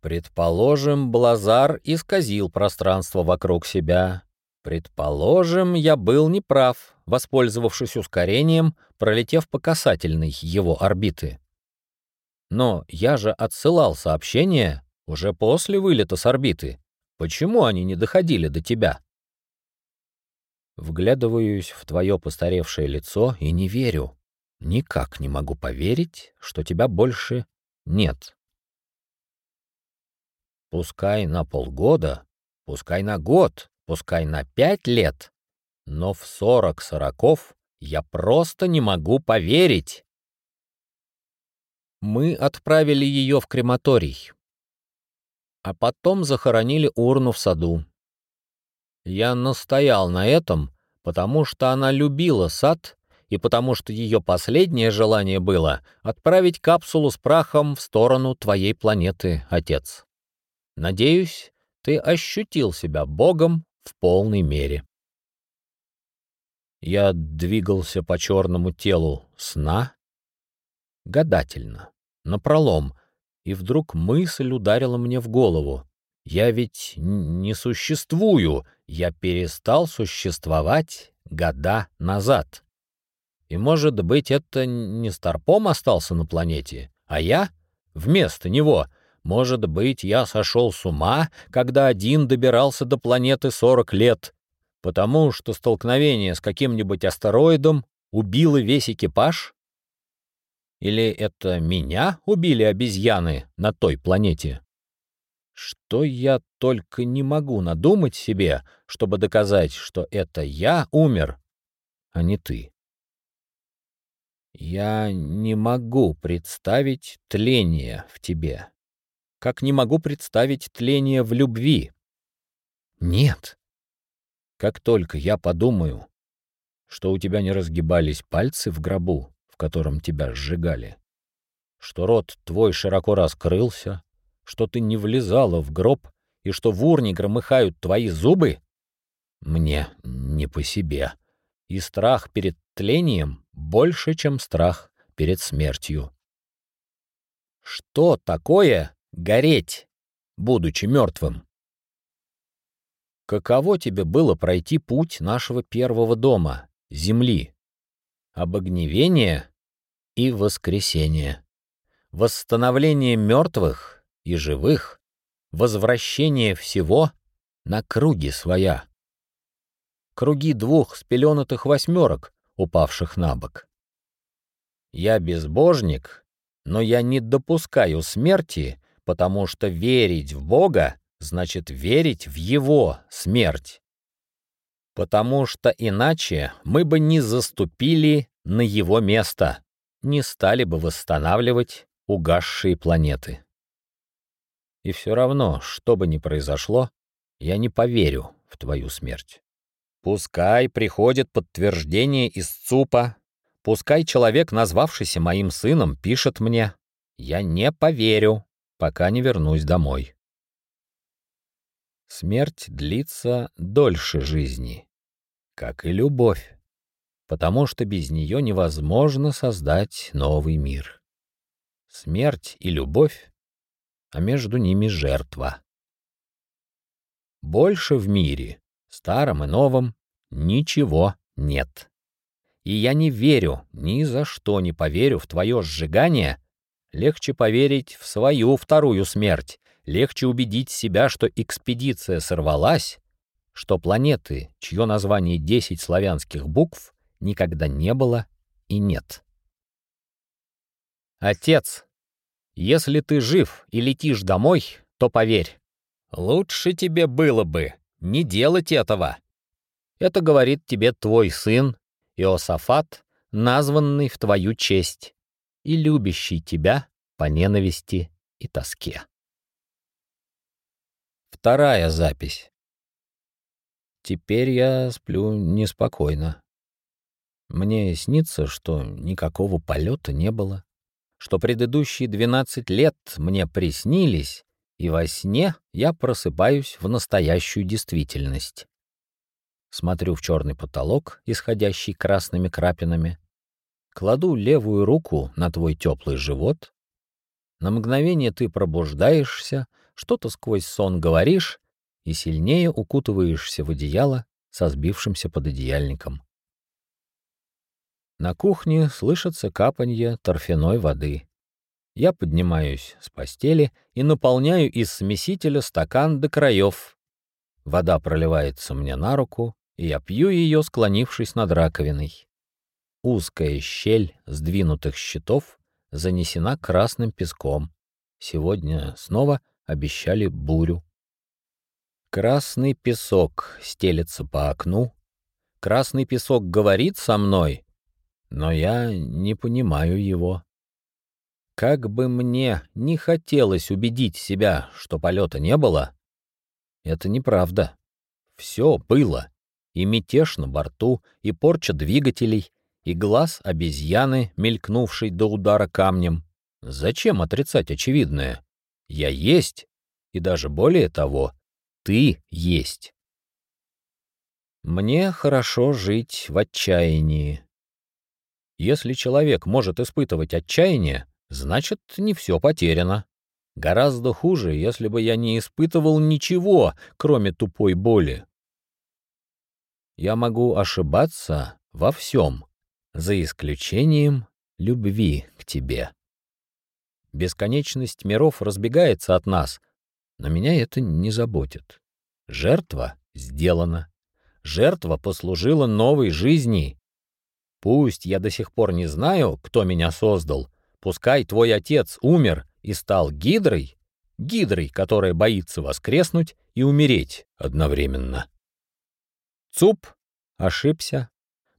Предположим, Блазар исказил пространство вокруг себя. Предположим, я был неправ, воспользовавшись ускорением, пролетев по касательной его орбиты. Но я же отсылал сообщения уже после вылета с орбиты. Почему они не доходили до тебя? Вглядываюсь в твое постаревшее лицо и не верю. Никак не могу поверить, что тебя больше нет. Пускай на полгода, пускай на год, пускай на пять лет, но в сорок сороков я просто не могу поверить. Мы отправили ее в крематорий. а потом захоронили урну в саду. Я настоял на этом, потому что она любила сад и потому что ее последнее желание было отправить капсулу с прахом в сторону твоей планеты, отец. Надеюсь, ты ощутил себя Богом в полной мере. Я двигался по черному телу сна, гадательно, напролом, и вдруг мысль ударила мне в голову. Я ведь не существую, я перестал существовать года назад. И, может быть, это не Старпом остался на планете, а я вместо него. Может быть, я сошел с ума, когда один добирался до планеты 40 лет, потому что столкновение с каким-нибудь астероидом убило весь экипаж? Или это меня убили обезьяны на той планете? Что я только не могу надумать себе, чтобы доказать, что это я умер, а не ты. Я не могу представить тление в тебе, как не могу представить тление в любви. Нет. Как только я подумаю, что у тебя не разгибались пальцы в гробу, в котором тебя сжигали, что рот твой широко раскрылся, что ты не влезала в гроб и что в урне громыхают твои зубы, мне не по себе. И страх перед тлением больше, чем страх перед смертью. Что такое гореть, будучи мертвым? Каково тебе было пройти путь нашего первого дома, земли? Обогневение и воскресение. Восстановление мертвых и живых. Возвращение всего на круги своя. Круги двух спеленутых восьмерок, упавших на бок. Я безбожник, но я не допускаю смерти, потому что верить в Бога значит верить в Его смерть. Потому что иначе мы бы не заступили на Его место, не стали бы восстанавливать угасшие планеты. И все равно, что бы ни произошло, я не поверю в твою смерть. Пускай приходит подтверждение из ЦУПа, пускай человек, назвавшийся моим сыном, пишет мне, я не поверю, пока не вернусь домой. Смерть длится дольше жизни, как и любовь, потому что без нее невозможно создать новый мир. Смерть и любовь, а между ними жертва. Больше в мире, старом и новом, ничего нет. И я не верю, ни за что не поверю в твое сжигание. Легче поверить в свою вторую смерть, легче убедить себя, что экспедиция сорвалась, что планеты, чье название 10 славянских букв, никогда не было и нет. Отец, если ты жив и летишь домой, то поверь, лучше тебе было бы не делать этого. Это говорит тебе твой сын, Иосафат, названный в твою честь и любящий тебя по ненависти и тоске. Вторая запись. Теперь я сплю неспокойно. Мне снится, что никакого полета не было, что предыдущие 12 лет мне приснились, и во сне я просыпаюсь в настоящую действительность. Смотрю в черный потолок, исходящий красными крапинами, кладу левую руку на твой теплый живот. На мгновение ты пробуждаешься, что-то сквозь сон говоришь и сильнее укутываешься в одеяло со сбившимся пододеяльником. На кухне слышится капанье торфяной воды. Я поднимаюсь с постели и наполняю из смесителя стакан до краев. Вода проливается мне на руку, и я пью ее, склонившись над раковиной. Узкая щель сдвинутых щитов занесена красным песком. Сегодня снова обещали бурю. Красный песок стелется по окну. Красный песок говорит со мной, но я не понимаю его. Как бы мне не хотелось убедить себя, что полета не было, это неправда. Все было. И мятеж на борту, и порча двигателей, и глаз обезьяны, мелькнувший до удара камнем. Зачем отрицать очевидное? Я есть, и даже более того, ты есть. Мне хорошо жить в отчаянии. Если человек может испытывать отчаяние, значит, не все потеряно. Гораздо хуже, если бы я не испытывал ничего, кроме тупой боли. Я могу ошибаться во всем, за исключением любви к тебе. Бесконечность миров разбегается от нас, но меня это не заботит. Жертва сделана. Жертва послужила новой жизни. Пусть я до сих пор не знаю, кто меня создал, пускай твой отец умер и стал гидрой, гидрой, которая боится воскреснуть и умереть одновременно. Цуп ошибся.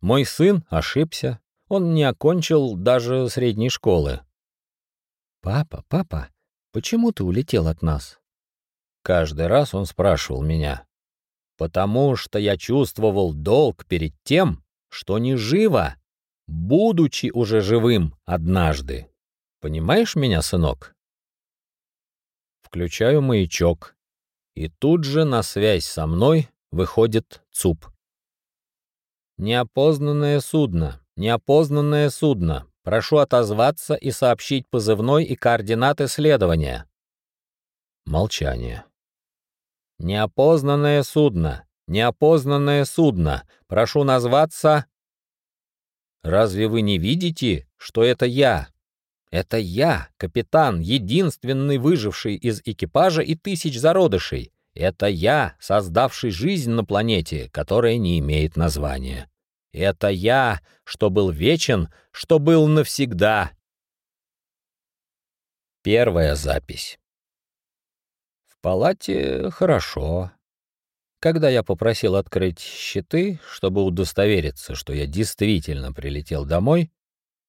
Мой сын ошибся. Он не окончил даже средней школы. «Папа, папа, почему ты улетел от нас?» Каждый раз он спрашивал меня. «Потому что я чувствовал долг перед тем, что не живо, будучи уже живым однажды. Понимаешь меня, сынок?» Включаю маячок, и тут же на связь со мной выходит ЦУП. «Неопознанное судно, неопознанное судно, прошу отозваться и сообщить позывной и координаты следования». Молчание. «Неопознанное судно, неопознанное судно, прошу назваться...» «Разве вы не видите, что это я?» Это я, капитан, единственный выживший из экипажа и тысяч зародышей. Это я, создавший жизнь на планете, которая не имеет названия. Это я, что был вечен, что был навсегда. Первая запись. Палате хорошо. Когда я попросил открыть щиты, чтобы удостовериться, что я действительно прилетел домой,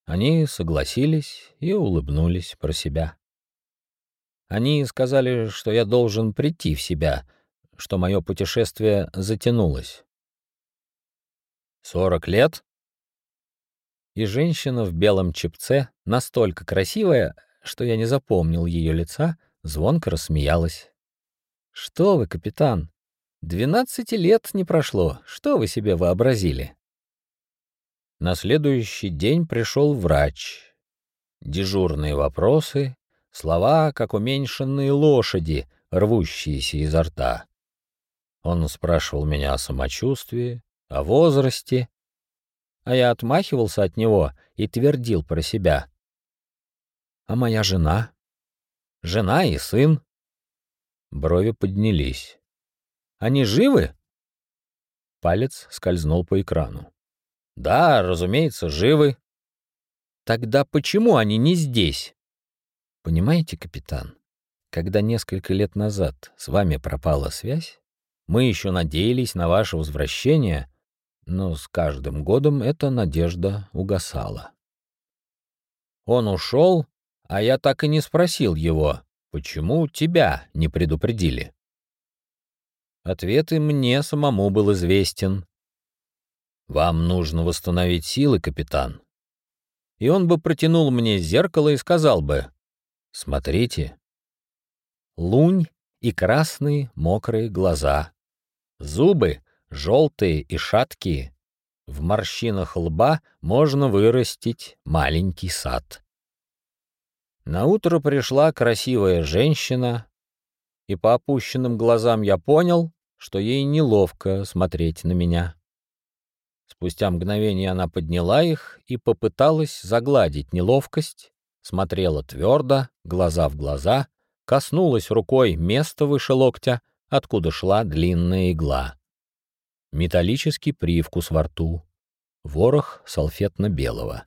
они согласились и улыбнулись про себя. Они сказали, что я должен прийти в себя, что мое путешествие затянулось. «Сорок лет?» И женщина в белом чепце, настолько красивая, что я не запомнил ее лица, звонко рассмеялась. «Что вы, капитан? Двенадцати лет не прошло. Что вы себе вообразили?» На следующий день пришел врач. Дежурные вопросы, слова, как уменьшенные лошади, рвущиеся изо рта. Он спрашивал меня о самочувствии, о возрасте, а я отмахивался от него и твердил про себя. «А моя жена? Жена и сын?» Брови поднялись. «Они живы?» Палец скользнул по экрану. Да, разумеется, живы. Тогда почему они не здесь? Понимаете, капитан, когда несколько лет назад с вами пропала связь, мы еще надеялись на ваше возвращение, но с каждым годом эта надежда угасала. Он ушел, а я так и не спросил его, почему тебя не предупредили. Ответ и мне самому был известен. «Вам нужно восстановить силы, капитан». И он бы протянул мне зеркало и сказал бы, «Смотрите». Лунь и красные мокрые глаза. Зубы желтые и шаткие. В морщинах лба можно вырастить маленький сад. На утро пришла красивая женщина, и по опущенным глазам я понял, что ей неловко смотреть на меня. Спустя мгновение она подняла их и попыталась загладить неловкость, смотрела твердо, глаза в глаза, коснулась рукой места выше локтя, откуда шла длинная игла. Металлический привкус во рту, ворох салфетно-белого.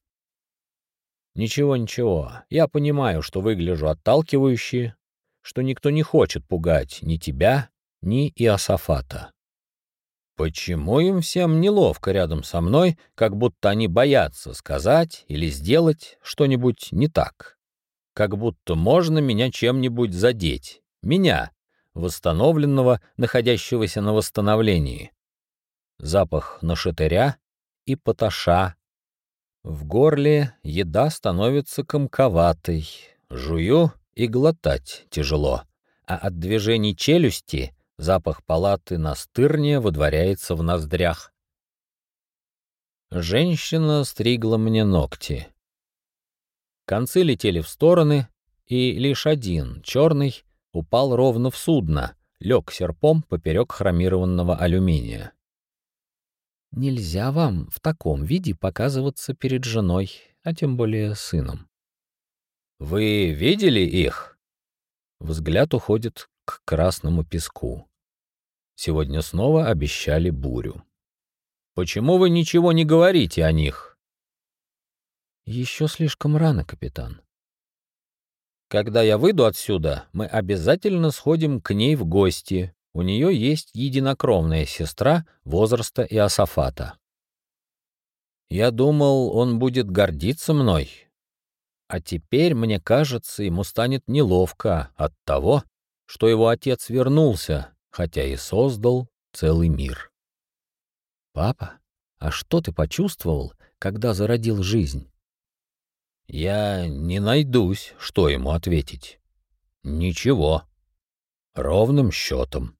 Ничего, ничего, я понимаю, что выгляжу отталкивающе, что никто не хочет пугать ни тебя, ни Иосафата. Почему им всем неловко рядом со мной, как будто они боятся сказать или сделать что-нибудь не так? как будто можно меня чем-нибудь задеть. Меня, восстановленного, находящегося на восстановлении. Запах нашатыря и поташа. В горле еда становится комковатой. Жую и глотать тяжело. А от движений челюсти запах палаты настырнее выдворяется в ноздрях. Женщина стригла мне ногти. Концы летели в стороны, и лишь один, черный, упал ровно в судно, лег серпом поперек хромированного алюминия. Нельзя вам в таком виде показываться перед женой, а тем более сыном. Вы видели их? Взгляд уходит к красному песку. Сегодня снова обещали бурю. Почему вы ничего не говорите о них? Еще слишком рано, капитан. Когда я выйду отсюда, мы обязательно сходим к ней в гости. У нее есть единокровная сестра возраста Иосафата. Я думал, он будет гордиться мной. А теперь, мне кажется, ему станет неловко от того, что его отец вернулся, хотя и создал целый мир. «Папа, а что ты почувствовал, когда зародил жизнь?» Я не найдусь, что ему ответить. Ничего. Ровным счетом.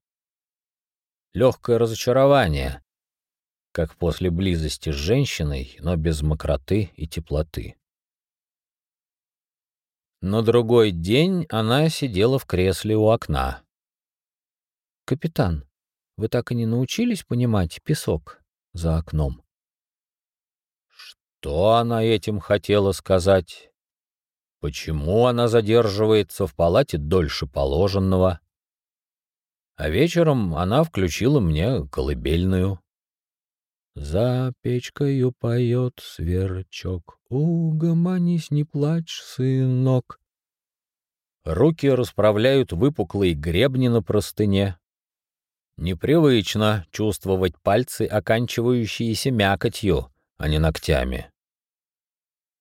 Легкое разочарование, как после близости с женщиной, но без мокроты и теплоты. На другой день она сидела в кресле у окна. «Капитан, вы так и не научились понимать песок за окном?» Что она этим хотела сказать? Почему она задерживается в палате дольше положенного? А вечером она включила мне колыбельную. За печкою поет сверчок, Угомонись, не плачь, сынок. Руки расправляют выпуклые гребни на простыне. Непривычно чувствовать пальцы, оканчивающиеся мякотью, а не ногтями.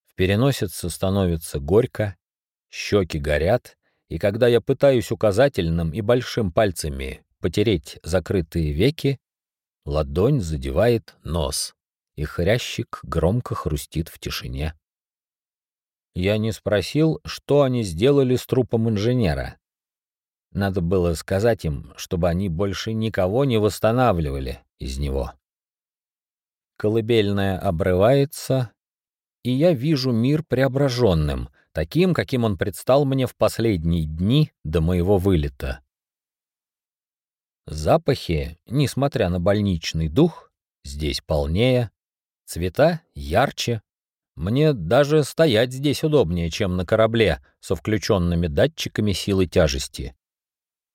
В переносице становится горько, щеки горят, и когда я пытаюсь указательным и большим пальцами потереть закрытые веки, ладонь задевает нос, и хрящик громко хрустит в тишине. Я не спросил, что они сделали с трупом инженера. Надо было сказать им, чтобы они больше никого не восстанавливали из него. Колыбельная обрывается, и я вижу мир преображенным, таким, каким он предстал мне в последние дни до моего вылета. Запахи, несмотря на больничный дух, здесь полнее, цвета ярче. Мне даже стоять здесь удобнее, чем на корабле со включенными датчиками силы тяжести.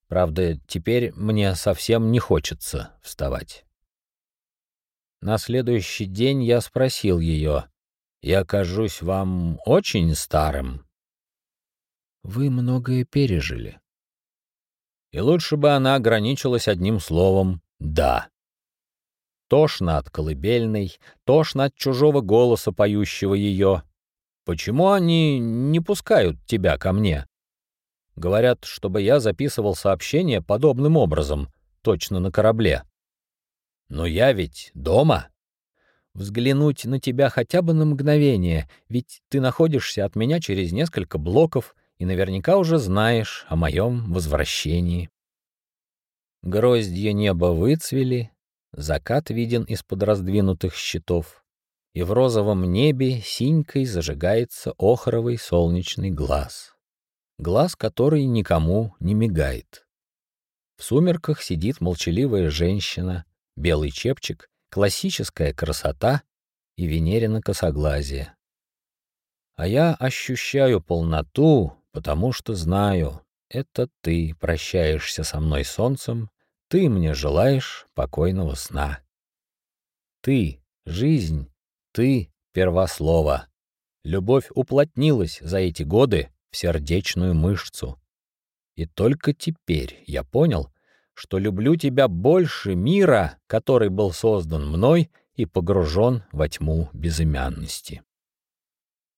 Правда, теперь мне совсем не хочется вставать. На следующий день я спросил ее, я кажусь вам очень старым. Вы многое пережили. И лучше бы она ограничилась одним словом «да». Тошно от колыбельной, тошно от чужого голоса, поющего ее. Почему они не пускают тебя ко мне? Говорят, чтобы я записывал сообщение подобным образом, точно на корабле. Но я ведь дома взглянуть на тебя хотя бы на мгновение, ведь ты находишься от меня через несколько блоков и наверняка уже знаешь о моем возвращении. Гроздья неба выцвели, закат виден из-под раздвинутых щитов, и в розовом небе синькой зажигается охровый солнечный глаз. Глаз, который никому не мигает. В сумерках сидит молчаливая женщина, белый чепчик классическая красота и Венерина косоглазие. А я ощущаю полноту, потому что знаю, это ты прощаешься со мной солнцем, ты мне желаешь покойного сна. Ты — жизнь, ты — первослово. Любовь уплотнилась за эти годы в сердечную мышцу. И только теперь я понял, что люблю тебя больше мира, который был создан мной и погружен во тьму безымянности.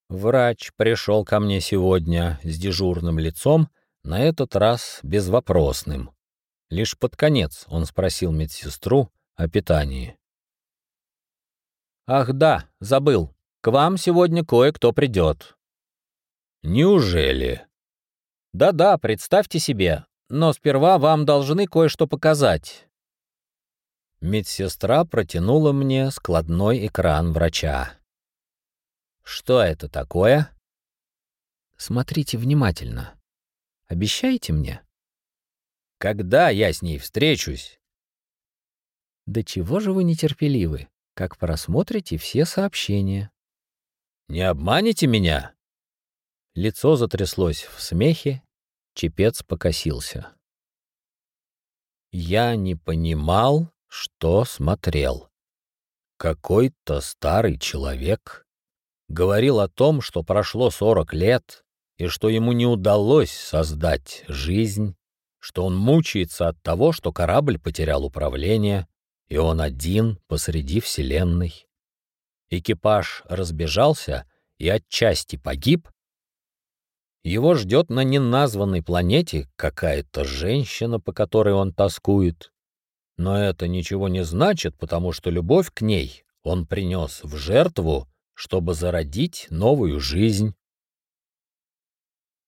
Врач пришел ко мне сегодня с дежурным лицом, на этот раз безвопросным. Лишь под конец он спросил медсестру о питании. «Ах да, забыл. К вам сегодня кое-кто придет». «Неужели?» «Да-да, представьте себе. Но сперва вам должны кое-что показать». Медсестра протянула мне складной экран врача. «Что это такое?» «Смотрите внимательно. Обещаете мне?» «Когда я с ней встречусь?» «Да чего же вы нетерпеливы, как просмотрите все сообщения?» «Не обманете меня?» Лицо затряслось в смехе, чепец покосился. Я не понимал, что смотрел. Какой-то старый человек говорил о том, что прошло сорок лет, и что ему не удалось создать жизнь, что он мучается от того, что корабль потерял управление, и он один посреди Вселенной. Экипаж разбежался и отчасти погиб. Его ждет на неназванной планете какая-то женщина, по которой он тоскует. Но это ничего не значит, потому что любовь к ней он принес в жертву чтобы зародить новую жизнь.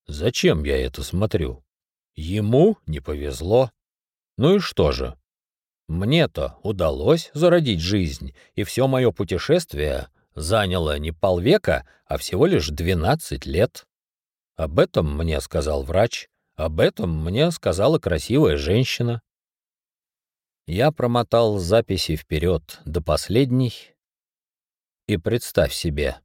Зачем я это смотрю? Ему не повезло. Ну и что же? Мне-то удалось зародить жизнь, и все мое путешествие заняло не полвека, а всего лишь двенадцать лет. Об этом мне сказал врач, об этом мне сказала красивая женщина. Я промотал записи вперед до последней, и представь себе,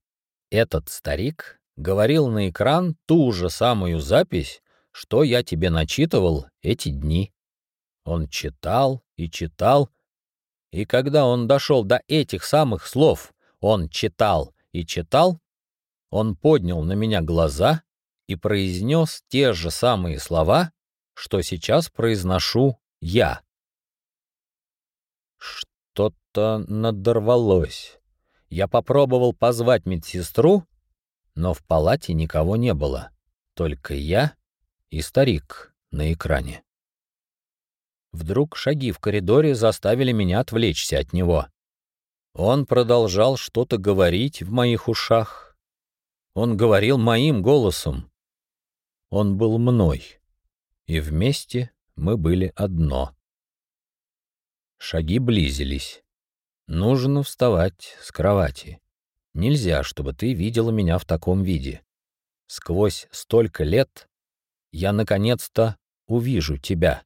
этот старик говорил на экран ту же самую запись, что я тебе начитывал эти дни. Он читал и читал, и когда он дошел до этих самых слов, он читал и читал, он поднял на меня глаза и произнес те же самые слова, что сейчас произношу я. Что-то надорвалось. Я попробовал позвать медсестру, но в палате никого не было, только я и старик на экране. Вдруг шаги в коридоре заставили меня отвлечься от него. Он продолжал что-то говорить в моих ушах. Он говорил моим голосом. Он был мной, и вместе мы были одно. Шаги близились. Нужно вставать с кровати. Нельзя, чтобы ты видела меня в таком виде. Сквозь столько лет я наконец-то увижу тебя.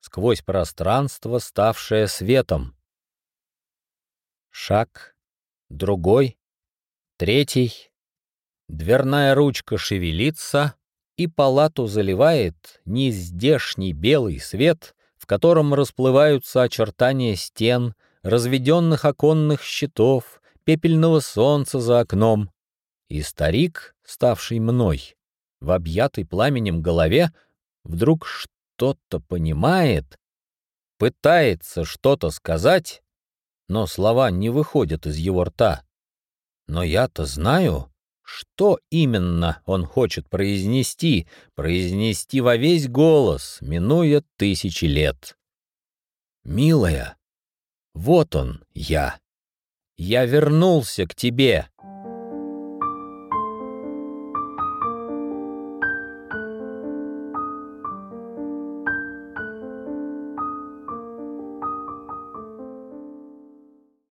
Сквозь пространство, ставшее светом. Шаг, другой, третий. Дверная ручка шевелится, и палату заливает нездешний белый свет, в котором расплываются очертания стен — разведенных оконных щитов, пепельного солнца за окном. И старик, ставший мной, в объятой пламенем голове, вдруг что-то понимает, пытается что-то сказать, но слова не выходят из его рта. Но я-то знаю, что именно он хочет произнести, произнести во весь голос, минуя тысячи лет. «Милая, вот он, я. Я вернулся к тебе.